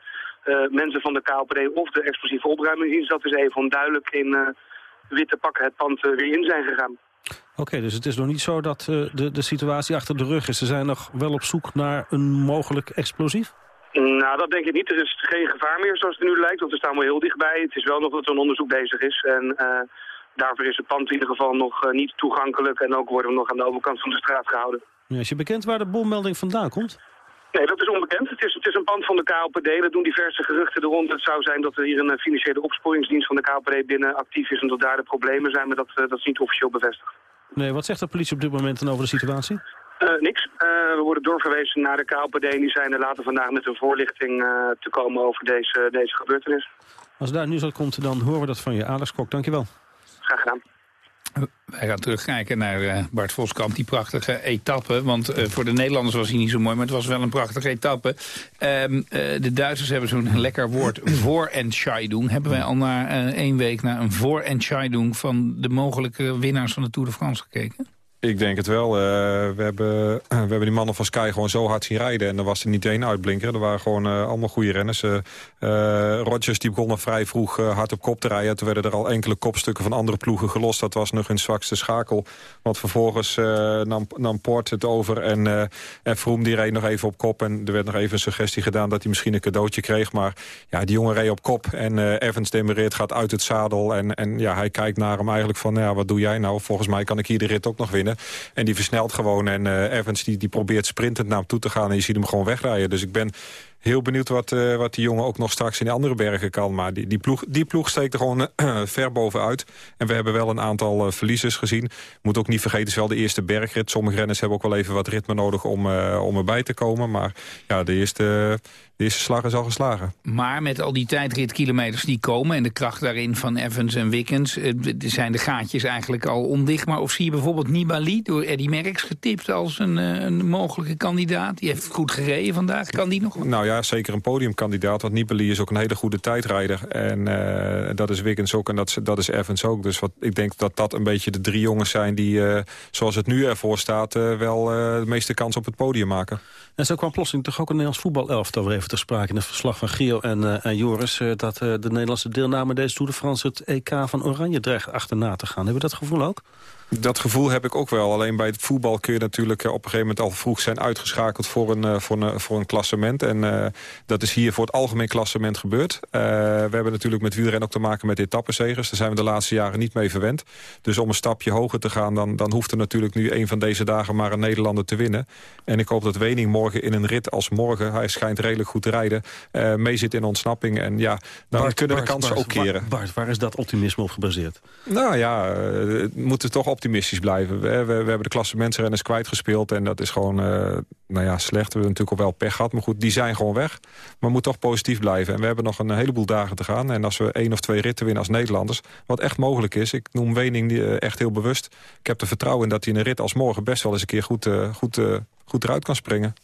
mensen van de KLPD of de explosieve opruimingsdienst, dat is even onduidelijk, in uh, witte pakken het pand uh, weer in zijn gegaan. Oké, okay, dus het is nog niet zo dat de, de situatie achter de rug is. Ze zijn nog wel op zoek naar een mogelijk explosief? Nou, dat denk ik niet. Er is geen gevaar meer zoals het nu lijkt, want we staan wel heel dichtbij. Het is wel nog dat er een onderzoek bezig is. En daarvoor is het pand in ieder geval nog niet toegankelijk. En ook worden we nog aan de overkant van de straat gehouden. Ja, is je bekend waar de bommelding vandaan komt? Nee, dat is onbekend. Het is, het is een pand van de KLPD. Dat doen diverse geruchten er rond. Het zou zijn dat er hier een financiële opsporingsdienst van de KLPD binnen actief is... en dat daar de problemen zijn, maar dat, dat is niet officieel bevestigd. Nee, wat zegt de politie op dit moment dan over de situatie? Uh, niks. Uh, we worden doorverwezen naar de KLPD en die zijn er later vandaag met een voorlichting uh, te komen over deze, deze gebeurtenis. Als daar nieuws uit komt, dan horen we dat van je. Alex Kok, dankjewel. Graag gedaan. Wij gaan terugkijken naar uh, Bart Voskamp, die prachtige etappe. Want uh, voor de Nederlanders was hij niet zo mooi, maar het was wel een prachtige etappe. Um, uh, de Duitsers hebben zo'n lekker woord, voor- en Scheidung. Hebben wij al na één week naar een voor- en Scheidung... van de mogelijke winnaars van de Tour de France gekeken? Ik denk het wel. Uh, we, hebben, uh, we hebben die mannen van Sky gewoon zo hard zien rijden. En er was er niet één uitblinker. Er waren gewoon uh, allemaal goede renners. Rodgers die begon nog vrij vroeg hard op kop te rijden. Toen werden er al enkele kopstukken van andere ploegen gelost. Dat was nog hun zwakste schakel. Want vervolgens nam, nam Poort het over. En, en Vroom die reed nog even op kop. En er werd nog even een suggestie gedaan dat hij misschien een cadeautje kreeg. Maar ja, die jongen reed op kop. En Evans demereert gaat uit het zadel. En, en ja, hij kijkt naar hem eigenlijk van... Ja, wat doe jij nou? Volgens mij kan ik hier de rit ook nog winnen. En die versnelt gewoon. En uh, Evans die, die probeert sprintend naar hem toe te gaan. En je ziet hem gewoon wegrijden. Dus ik ben heel benieuwd wat, uh, wat die jongen ook nog straks in de andere bergen kan. Maar die, die, ploeg, die ploeg steekt er gewoon ver bovenuit. En we hebben wel een aantal verliezers gezien. Moet ook niet vergeten, het is wel de eerste bergrit. Sommige renners hebben ook wel even wat ritme nodig om, om erbij te komen. Maar ja, de eerste de eerste slag is al geslagen. Maar met al die tijdritkilometers die komen... en de kracht daarin van Evans en Wickens... Eh, zijn de gaatjes eigenlijk al ondichtbaar. Of zie je bijvoorbeeld Nibali door Eddy Merckx getipt... als een, eh, een mogelijke kandidaat? Die heeft goed gereden vandaag. Kan die nog? Nou ja, zeker een podiumkandidaat. Want Nibali is ook een hele goede tijdrijder. En uh, dat is Wiggins ook en dat, dat is Evans ook. Dus wat, ik denk dat dat een beetje de drie jongens zijn... die, zoals het nu ervoor staat... wel de meeste kans op het podium maken. En zo kwam plotseling toch ook een Nederlands voetbalelftal even te sprake... in het verslag van Gio en, uh, en Joris... Uh, dat uh, de Nederlandse deelname deze Tour de het EK van Oranje dreigt achterna te gaan. Hebben we dat gevoel ook? Dat gevoel heb ik ook wel. Alleen bij het voetbal kun je natuurlijk op een gegeven moment al vroeg zijn uitgeschakeld voor een, voor een, voor een klassement. En uh, dat is hier voor het algemeen klassement gebeurd. Uh, we hebben natuurlijk met wielrennen ook te maken met etappenzegers. Daar zijn we de laatste jaren niet mee verwend. Dus om een stapje hoger te gaan, dan, dan hoeft er natuurlijk nu een van deze dagen maar een Nederlander te winnen. En ik hoop dat Wening morgen in een rit als morgen, hij schijnt redelijk goed te rijden, uh, mee zit in ontsnapping. En ja, dan Bart, kunnen Bart, de kansen Bart, ook keren. Bart, waar is dat optimisme op gebaseerd? Nou ja, moeten toch optimistisch blijven. We, we, hebben de klassementsrenners kwijtgespeeld en dat is gewoon uh, nou ja, slecht. We hebben natuurlijk al wel pech gehad, maar goed, die zijn gewoon weg. Maar moet toch positief blijven. En we hebben nog een heleboel dagen te gaan. En als we één of twee ritten winnen als Nederlanders, wat echt mogelijk is. Ik noem Wening uh, echt heel bewust. Ik heb er vertrouwen in dat hij in een rit als morgen best wel eens een keer goed, uh, goed, goed eruit kan springen.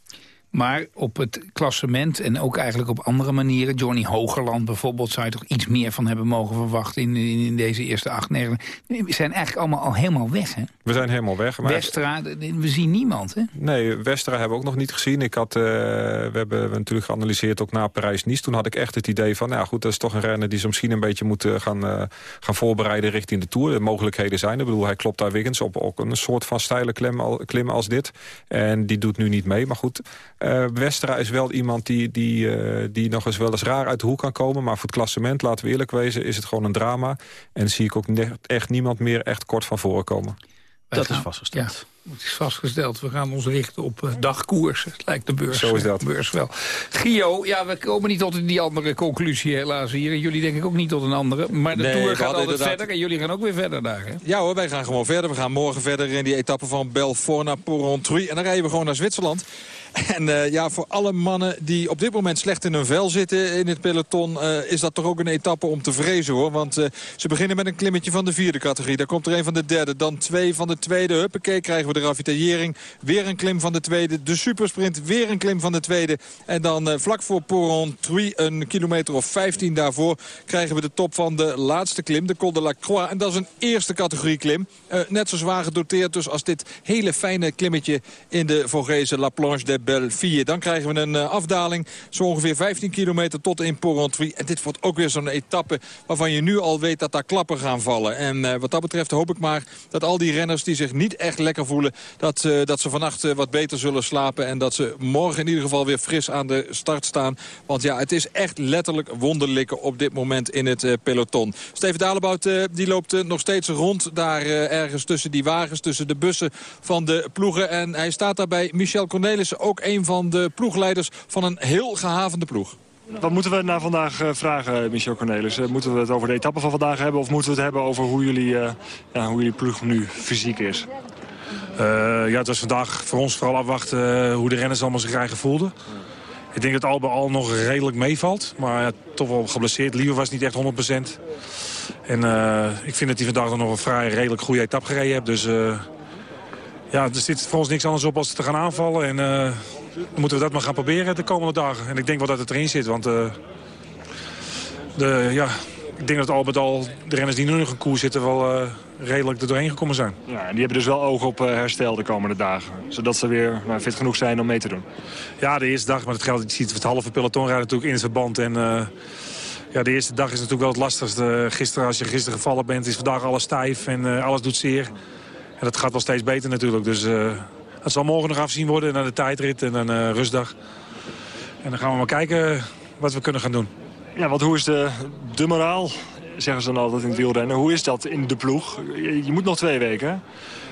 Maar op het klassement en ook eigenlijk op andere manieren... Johnny Hogerland bijvoorbeeld zou je toch iets meer van hebben mogen verwachten... in, in, deze eerste acht, negen. We zijn eigenlijk allemaal al helemaal weg, hè? We zijn helemaal weg. Maar... Westra, we zien niemand, hè? Nee, Westra hebben we ook nog niet gezien. Ik had, uh, we hebben natuurlijk geanalyseerd ook na Parijs-Nice. Toen had ik echt het idee van, nou goed, dat is toch een renner... die ze misschien een beetje moeten gaan, uh, gaan voorbereiden richting de Tour. De mogelijkheden zijn Ik bedoel, hij klopt daar Wiggins op ook een soort van steile klim, klim als dit. En die doet nu niet mee, maar goed... Uh, Westra is wel iemand die, die, uh, die nog eens wel eens raar uit de hoek kan komen. Maar voor het klassement, laten we eerlijk wezen, is het gewoon een drama. En zie ik ook echt niemand meer echt kort van voren komen. Dat is vastgesteld. Ja, het is vastgesteld. We gaan ons richten op uh, dagkoersen, lijkt de beurs. Zo is dat. beurs wel. Gio, ja, we komen niet tot die andere conclusie helaas hier. En jullie denk ik ook niet tot een andere. Maar de nee, Tour gaat altijd inderdaad... verder en jullie gaan ook weer verder daar, hè? Ja hoor, wij gaan gewoon verder. We gaan morgen verder in die etappe van Belfort naar Porrentruy. En dan rijden we gewoon naar Zwitserland. En uh, ja, voor alle mannen die op dit moment slecht in hun vel zitten in het peloton... Uh, is dat toch ook een etappe om te vrezen hoor. Want uh, ze beginnen met een klimmetje van de vierde categorie. Daar komt er een van de derde, dan twee van de tweede. Huppakee, krijgen we de ravitaillering. Weer een klim van de tweede. De supersprint, weer een klim van de tweede. En dan vlak voor Porrentruy, een kilometer of 15 daarvoor... krijgen we de top van de laatste klim, de Col de la Croix. En dat is een eerste categorie klim. net zo zwaar gedoteerd dus als dit hele fijne klimmetje... in de Vogese La Planche de Dan krijgen we een uh, afdaling, zo ongeveer 15 kilometer tot in Porrentruy. En dit wordt ook weer zo'n etappe waarvan je nu al weet dat daar klappen gaan vallen. En uh, wat dat betreft hoop ik maar dat al die renners die zich niet echt lekker voelen... dat, dat ze vannacht wat beter zullen slapen en dat ze morgen in ieder geval weer fris aan de start staan. Want ja, het is echt letterlijk wonderlijke op dit moment in het peloton. Steven Dalebout die loopt nog steeds rond daar ergens tussen die wagens, tussen de bussen van de ploegen. En hij staat daarbij Michel Cornelissen ook een van de ploegleiders van een heel gehavende ploeg. Wat moeten we na vandaag uh, vragen, Michel Cornelis? Uh, moeten we het over de etappe van vandaag hebben... of moeten we het hebben over hoe jullie, ja, hoe jullie ploeg nu fysiek is? ja, het was vandaag voor ons vooral afwachten hoe de renners allemaal zich eigen voelden. Ik denk dat al bij al nog redelijk meevalt. Maar ja, toch wel geblesseerd. Liever was niet echt 100%. En ik vind dat hij vandaag nog een vrij redelijk goede etappe gereden heeft. Dus ja, er zit voor ons niks anders op als te gaan aanvallen. En uh, dan moeten we dat maar gaan proberen de komende dagen. En ik denk wel dat het erin zit, want uh, de, ja, ik denk dat al met al de renners die nu nog in koers zitten wel uh, redelijk er doorheen gekomen zijn. Ja, en die hebben dus wel oog op herstel de komende dagen. Zodat ze weer nou, fit genoeg zijn om mee te doen. Ja, de eerste dag, maar het geldt, je ziet het halve peloton rijden natuurlijk in het verband. En ja, de eerste dag is natuurlijk wel het lastigste. Gisteren, als je gisteren gevallen bent, is vandaag alles stijf en alles doet zeer. En dat gaat wel steeds beter natuurlijk. Dus uh, het zal morgen nog afzien worden naar de tijdrit en een uh, rustdag. En dan gaan we maar kijken wat we kunnen gaan doen. Ja, want hoe is de, de moraal, zeggen ze dan altijd in het wielrennen. Hoe is dat in de ploeg? Je, je moet nog twee weken, hè?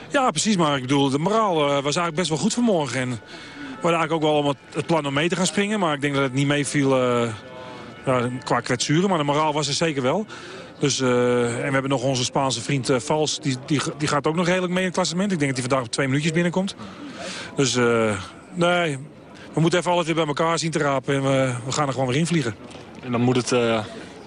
Ja, precies. Maar ik bedoel, de moraal uh, was eigenlijk best wel goed vanmorgen. En We hadden eigenlijk ook wel om het, het plan om mee te gaan springen. Maar ik denk dat het niet meeviel uh, qua kwetsuren. Maar de moraal was er zeker wel. Dus, uh, en we hebben nog onze Spaanse vriend uh, Vals. Die, die, die gaat ook nog redelijk mee in het klassement. Ik denk dat hij vandaag op twee minuutjes binnenkomt. Dus nee, we moeten even alles weer bij elkaar zien te rapen. En we, we gaan er gewoon weer in vliegen. En dan moet het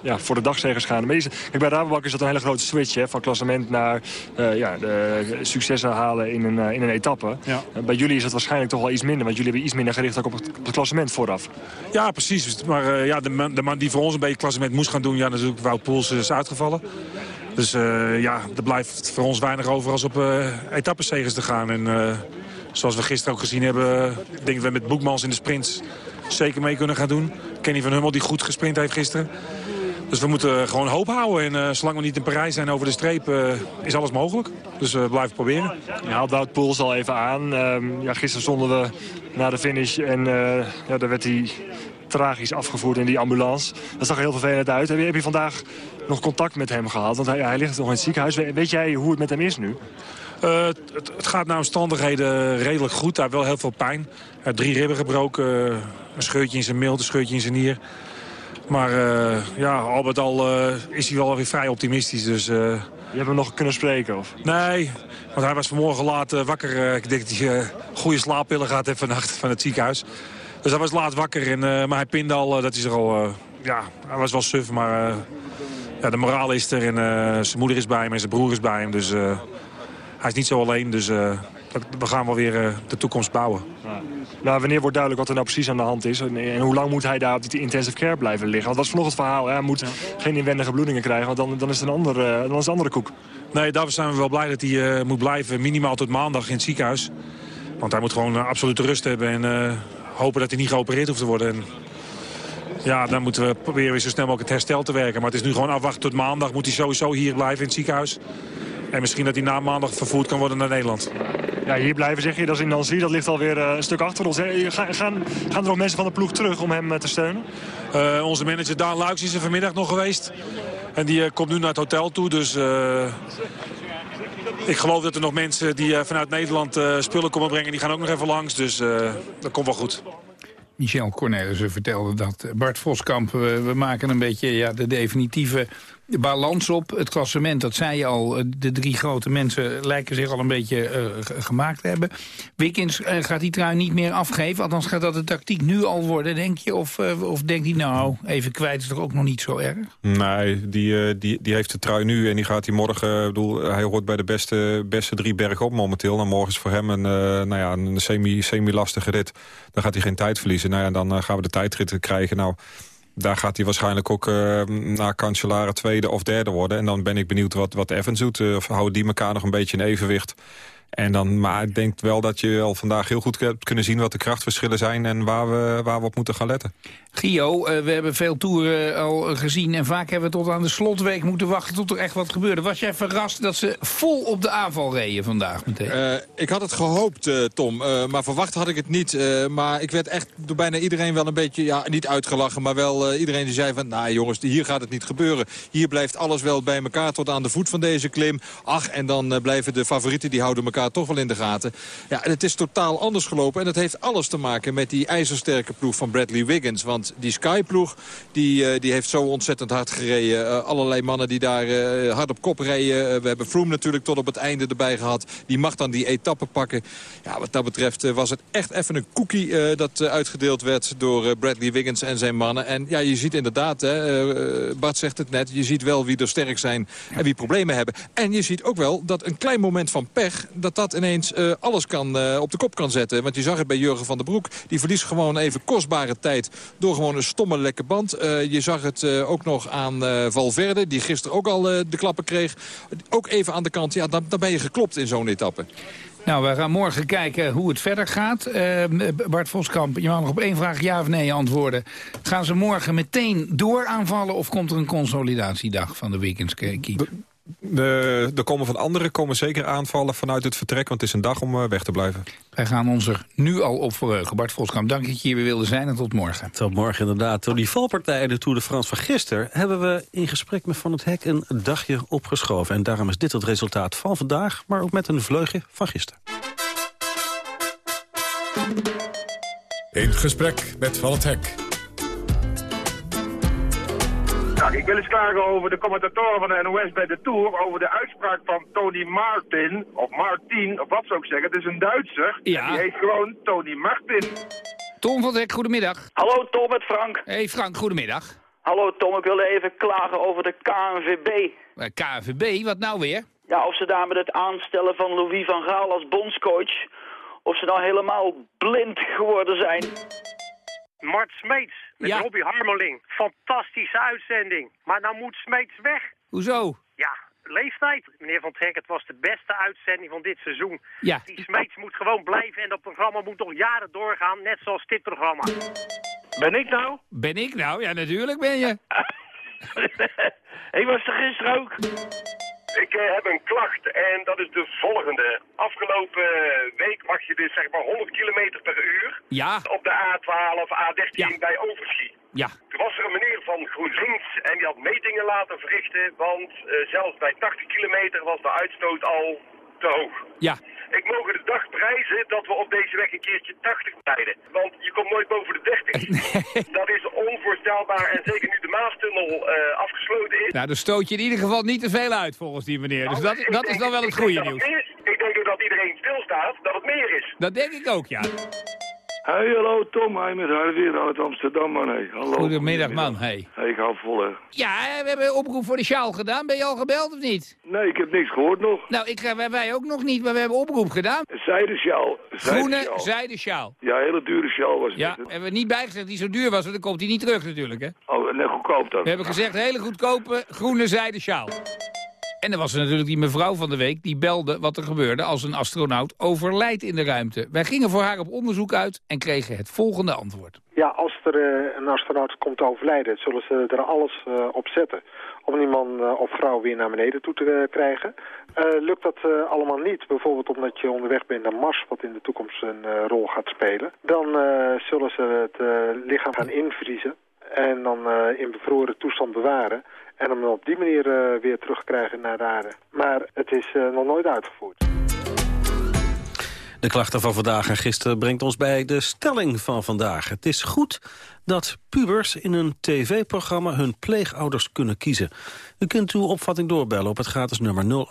ja, voor de dagzegers gaan. Kijk, bij Rabobank is dat een hele grote switch hè, van klassement naar uh, ja, de successen halen in een, uh, in een etappe. Ja. Uh, bij jullie is het waarschijnlijk toch wel iets minder, want jullie hebben iets minder gericht ook op het, op het klassement vooraf. Ja, precies. Maar ja, de, man, de man die voor ons een beetje klassement moest gaan doen, ja, natuurlijk Wout Poels is uitgevallen. Dus ja, er blijft voor ons weinig over als op etappenzegers te gaan. En zoals we gisteren ook gezien hebben, denk ik dat we met Boekmans in de sprints zeker mee kunnen gaan doen. Kenny van Hummel die goed gesprint heeft gisteren. Dus we moeten gewoon hoop houden. En uh, zolang we niet in Parijs zijn over de streep, uh, is alles mogelijk. Dus we uh, blijven proberen. Haalt Wout Poels al even aan. Um, ja, gisteren stonden we na de finish en ja, daar werd hij tragisch afgevoerd in die ambulance. Dat zag er heel vervelend uit. Heb je, heb je vandaag nog contact met hem gehad? Want hij, hij ligt nog in het ziekenhuis. Weet jij hoe het met hem is nu? Uh, het, het, gaat naar omstandigheden redelijk goed. Hij heeft wel heel veel pijn. Hij heeft drie ribben gebroken. een scheurtje in zijn mild, een scheurtje in zijn nier. Maar uh, ja, al met al uh, is hij wel weer vrij optimistisch. Dus, uh, Je hebt hem nog kunnen spreken? Of? Nee, want hij was vanmorgen laat wakker. ik denk dat hij goede slaappillen gehad heeft vannacht van het ziekenhuis. Dus hij was laat wakker. En, maar hij pinde al, dat is er al... ja, hij was wel suf, maar ja, de moraal is er. En zijn moeder is bij hem en zijn broer is bij hem. Dus hij is niet zo alleen. Dus we gaan wel weer de toekomst bouwen. Ja. Nou, wanneer wordt duidelijk wat er nou precies aan de hand is? En, en hoe lang moet hij daar op die intensive care blijven liggen? Want dat is vanochtend het verhaal. Hè? Hij moet geen inwendige bloedingen krijgen, want dan, dan, is het een andere, dan is het andere koek. Nee, daar zijn we wel blij dat hij uh, moet blijven. Minimaal tot maandag in het ziekenhuis. Want hij moet gewoon uh, absolute rust hebben. En uh, hopen dat hij niet geopereerd hoeft te worden. En, ja, dan moeten we proberen weer zo snel mogelijk het herstel te werken. Maar het is nu gewoon afwachten tot maandag. Moet hij sowieso hier blijven in het ziekenhuis. En misschien dat hij na maandag vervoerd kan worden naar Nederland. Ja, hier blijven zeg je, dat is in Nancy, dat ligt alweer uh, een stuk achter ons. Hè. Gaan, gaan, gaan er nog mensen van de ploeg terug om hem uh, te steunen? Uh, onze manager Daan Luiks is er vanmiddag nog geweest. En die komt nu naar het hotel toe, dus... ik geloof dat er nog mensen die vanuit Nederland spullen komen brengen... die gaan ook nog even langs, dus dat komt wel goed. Michel Cornelissen vertelde dat. Bart Voskamp, we, we maken een beetje ja, de definitieve de balans op. Het klassement, dat zei je al, de drie grote mensen lijken zich al een beetje uh, gemaakt te hebben. Wickens uh, gaat die trui niet meer afgeven. Althans gaat dat de tactiek nu al worden, denk je? Of, of denkt hij nou, even kwijt is toch ook nog niet zo erg? Nee, die, die, die heeft de trui nu en die gaat hij morgen... bedoel, hij hoort bij de beste, beste drie bergen op momenteel. Nou, morgen is voor hem een, nou ja, een semi-lastige rit. Dan gaat hij geen tijd verliezen. Nou ja, dan gaan we de tijdritten krijgen. Nou daar gaat hij waarschijnlijk ook uh, na Cancellara tweede of derde worden. En dan ben ik benieuwd wat, wat Evans doet. Uh, of houden die elkaar nog een beetje in evenwicht. En dan, maar ik denk wel dat je al vandaag heel goed hebt kunnen zien... wat de krachtverschillen zijn en waar we, waar we op moeten gaan letten. Gio, uh, we hebben veel toeren al gezien... en vaak hebben we tot aan de slotweek moeten wachten tot er echt wat gebeurde. Was jij verrast dat ze vol op de aanval reden vandaag meteen? Uh, ik had het gehoopt, uh, Tom, maar verwacht had ik het niet. maar ik werd echt door bijna iedereen wel een beetje, ja, niet uitgelachen... maar wel iedereen die zei van, nou jongens, hier gaat het niet gebeuren. Hier blijft alles wel bij elkaar tot aan de voet van deze klim. Ach, en dan blijven de favorieten, die houden elkaar toch wel in de gaten. Ja, het is totaal anders gelopen. En dat heeft alles te maken met die ijzersterke ploeg van Bradley Wiggins. Want die Sky-ploeg, die, uh, die heeft zo ontzettend hard gereden. Uh, allerlei mannen die daar uh, hard op kop reden. we hebben Froome natuurlijk tot op het einde erbij gehad. Die mag dan die etappe pakken. Ja, wat dat betreft was het echt even een cookie dat uitgedeeld werd door Bradley Wiggins en zijn mannen. En ja, je ziet inderdaad, hè, Bart zegt het net, je ziet wel wie er sterk zijn en wie problemen hebben. En je ziet ook wel dat een klein moment van pech, dat dat ineens uh, alles kan, uh, op de kop kan zetten. Want je zag het bij Jurgen van der Broek. Die verliest gewoon even kostbare tijd door gewoon een stomme lekke band. Uh, je zag het ook nog aan Valverde, die gisteren ook al de klappen kreeg. Ook even aan de kant, ja, dan, dan ben je geklopt in zo'n etappe. Nou, we gaan morgen kijken hoe het verder gaat. Bart Voskamp, je mag nog op één vraag ja of nee antwoorden. Gaan ze morgen meteen door aanvallen of komt er een consolidatiedag van de Weekends Keep? De, er komen van anderen komen zeker aanvallen vanuit het vertrek... want het is een dag om weg te blijven. Wij gaan ons er nu al op verheugen. Bart Voskamp, dank dat je hier weer wilde zijn en tot morgen. Tot morgen inderdaad. Door die valpartij de Tour de France van gisteren... hebben we in gesprek met Van het Hek een dagje opgeschoven. En daarom is dit het resultaat van vandaag... maar ook met een vleugje van gisteren. In gesprek met Van het Hek. Ik wil eens klagen over de commentatoren van de NOS bij de Tour... over de uitspraak van Tony Martin, of Martin, of wat zou ik zeggen. Het is een Duitser. Ja. Die heet gewoon Tony Martin. Tom van Hek, goedemiddag. Hallo Tom, met Frank. Hey Frank, goedemiddag. Hallo Tom, ik wilde even klagen over de KNVB. Eh, KNVB, wat nou weer? Ja, of ze daar met het aanstellen van Louis van Gaal als bondscoach... of ze nou helemaal blind geworden zijn. Mart Smeets met Ja. Robbie Harmeling. Fantastische uitzending. Maar nou moet Smeets weg. Hoezo? Ja, leeftijd. Meneer Van Trek, het was de beste uitzending van dit seizoen. Ja. Die Smeets moet gewoon blijven en dat programma moet nog jaren doorgaan. Net zoals dit programma. Ben ik nou? Ben ik nou? Ja, natuurlijk ben je. Ik was er gisteren ook. Ik eh, heb een klacht en dat is de volgende. Afgelopen week mag je dus zeg maar 100 kilometer per uur Ja. op de A12, A13 bij Overschie. Ja. Toen was er een meneer van GroenLinks en die had metingen laten verrichten, want eh, zelfs bij 80 kilometer was de uitstoot al te hoog. Ja. Ik mogen de dag prijzen dat we op deze weg een keertje 80 rijden. Want je komt nooit boven de 30. Dat is onvoorstelbaar en zeker nu de Maastunnel eh, afgesloten is. Nou, dan stoot je in ieder geval niet te veel uit volgens die meneer. Dus dat, dat is dan wel het goede nieuws. Ik denk dat iedereen stilstaat, dat het meer is. Dat denk ik ook, ja. Hey, hallo Tom, hij met haar weer uit Amsterdam, man. Hey. Hallo. Goedemiddag, man. Hey. Hey, ik hou vol, hè. Ja, we hebben een oproep voor de sjaal gedaan. Ben je al gebeld of niet? Nee, ik heb niks gehoord nog. Nou, ik, wij, wij ook nog niet, maar we hebben oproep gedaan. Zijdensjaal. Groene Zijdensjaal. zijden sjaal. Ja, hele dure sjaal was het. Ja, hebben we niet bijgezegd die zo duur was, want dan komt hij niet terug natuurlijk, hè? Oh, en goedkoop dan. We hebben gezegd hele goedkope groene zijden sjaal. En dan was er natuurlijk die mevrouw van de week die belde wat er gebeurde als een astronaut overlijdt in de ruimte. Wij gingen voor haar op onderzoek uit en kregen het volgende antwoord. Ja, als er eh, een astronaut komt te overlijden, zullen ze er alles eh, op zetten om die man eh, of vrouw weer naar beneden toe te krijgen. Lukt dat allemaal niet, bijvoorbeeld omdat je onderweg bent naar Mars, wat in de toekomst een rol gaat spelen, dan zullen ze het lichaam gaan invriezen en dan in bevroren toestand bewaren en hem op die manier eh, weer terugkrijgen naar de aarde. Maar het is eh, nog nooit uitgevoerd. De klachten van vandaag en gisteren brengt ons bij de stelling van vandaag. Het is goed dat pubers in een tv-programma hun pleegouders kunnen kiezen. U kunt uw opvatting doorbellen op het gratis nummer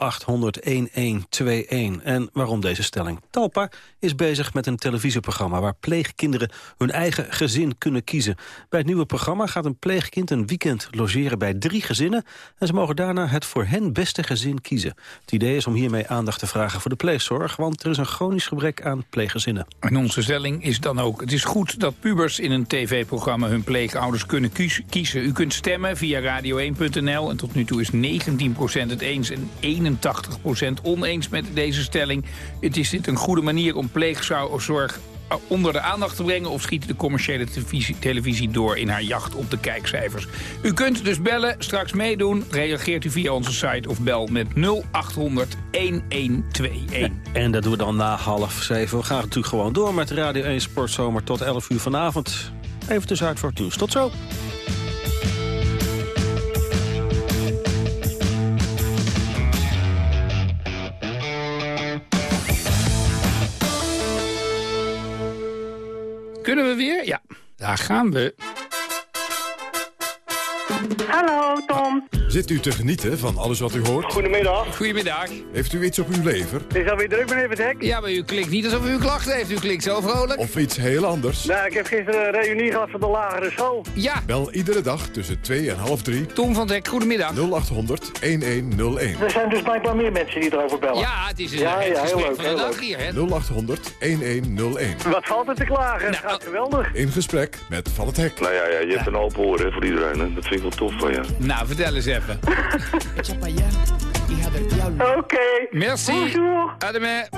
0800-1121. En waarom deze stelling? Talpa is bezig met een televisieprogramma... waar pleegkinderen hun eigen gezin kunnen kiezen. Bij het nieuwe programma gaat een pleegkind een weekend logeren bij drie gezinnen... en ze mogen daarna het voor hen beste gezin kiezen. Het idee is om hiermee aandacht te vragen voor de pleegzorg... want er is een chronisch gebrek aan pleeggezinnen. En onze stelling is dan ook... het is goed dat pubers in een tv-programma hun pleegouders kunnen kiezen. U kunt stemmen via radio1.nl en tot nu toe is 19% het eens en 81% oneens met deze stelling. Het is dit een goede manier om pleegzorg eh, onder de aandacht te brengen... of schiet de commerciële televisie, televisie door in haar jacht op de kijkcijfers. U kunt dus bellen, straks meedoen. Reageert u via onze site of bel met 0800 1121. En dat doen we dan na half zeven. We gaan natuurlijk gewoon door met Radio 1 Sportzomer tot 11 uur vanavond. Even tussenuit voor het nieuws. Tot zo. Kunnen we weer? Ja, daar gaan we. Hallo, Tom. Zit u te genieten van alles wat u hoort? Goedemiddag. Goedemiddag. Heeft u iets op uw lever? Is alweer druk, meneer Vertek? Ja, maar u klinkt niet alsof u klachten heeft. U klinkt zo vrolijk. Of iets heel anders? Nou, ik heb gisteren een reunie gehad van de lagere school. Ja. Bel iedere dag tussen 2 en half 3. Tom van Dek, goedemiddag. 0800 1101. Er zijn dus blijkbaar meer mensen die erover bellen. Ja, het is een ja, ja, heel gesprek leuk. van de Heel dag leuk. hier, hè? 0800 1101. Wat valt er te klagen? Het gaat geweldig. In gesprek met Van het Hek. Nou ja, ja je hebt een open oor hè, voor iedereen. Hè. Dat vind ik wel tof van je. Nou, vertel eens even. Oké. Merci. Bonjour. Ademé.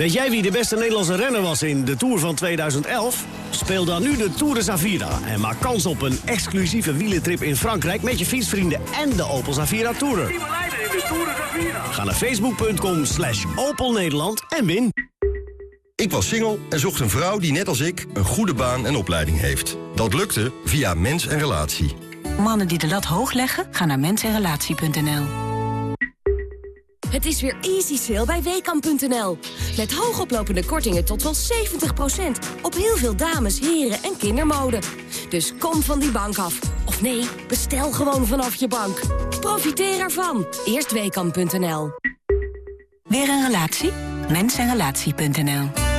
Weet jij wie de beste Nederlandse renner was in de Tour van 2011? Speel dan nu de Tour de Zavira en maak kans op een exclusieve wielentrip in Frankrijk... met je fietsvrienden en de Opel Zavira Tourer. Ga naar facebook.com slash Opel Nederland en win. Ik was single en zocht een vrouw die net als ik een goede baan en opleiding heeft. Dat lukte via Mens en Relatie. Mannen die de lat hoog leggen, gaan naar mensenrelatie.nl. Het is weer easy sale bij WKAM.nl. Met hoogoplopende kortingen tot wel 70%. Op heel veel dames, heren en kindermode. Dus kom van die bank af. Of nee, bestel gewoon vanaf je bank. Profiteer ervan. Eerst WKAM.nl. Weer een relatie? Mensenrelatie.nl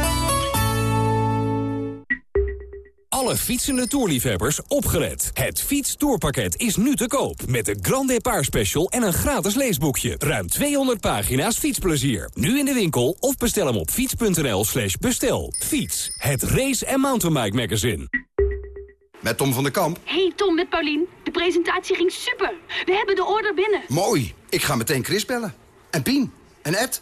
Alle fietsende toerliefhebbers opgelet. Het fietstoerpakket is nu te koop. Met de Grand Depart Special en een gratis leesboekje. Ruim 200 pagina's fietsplezier. Nu in de winkel of bestel hem op fiets.nl slash bestel. Fiets, het race- en mountainbike magazine. Met Tom van der Kamp. Hey Tom, met Paulien. De presentatie ging super. We hebben de order binnen. Mooi. Ik ga meteen Chris bellen. En Pien. En Ed.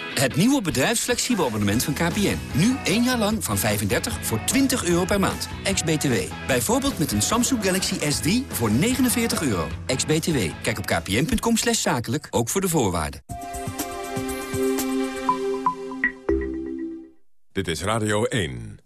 Het nieuwe bedrijfsflexibel abonnement van KPN. Nu één jaar lang van 35 voor 20 euro per maand. Ex-BTW. Bijvoorbeeld met een Samsung Galaxy S3 voor 49 euro. Ex-BTW. Kijk op kpn.com slash zakelijk, ook voor de voorwaarden. Dit is Radio 1.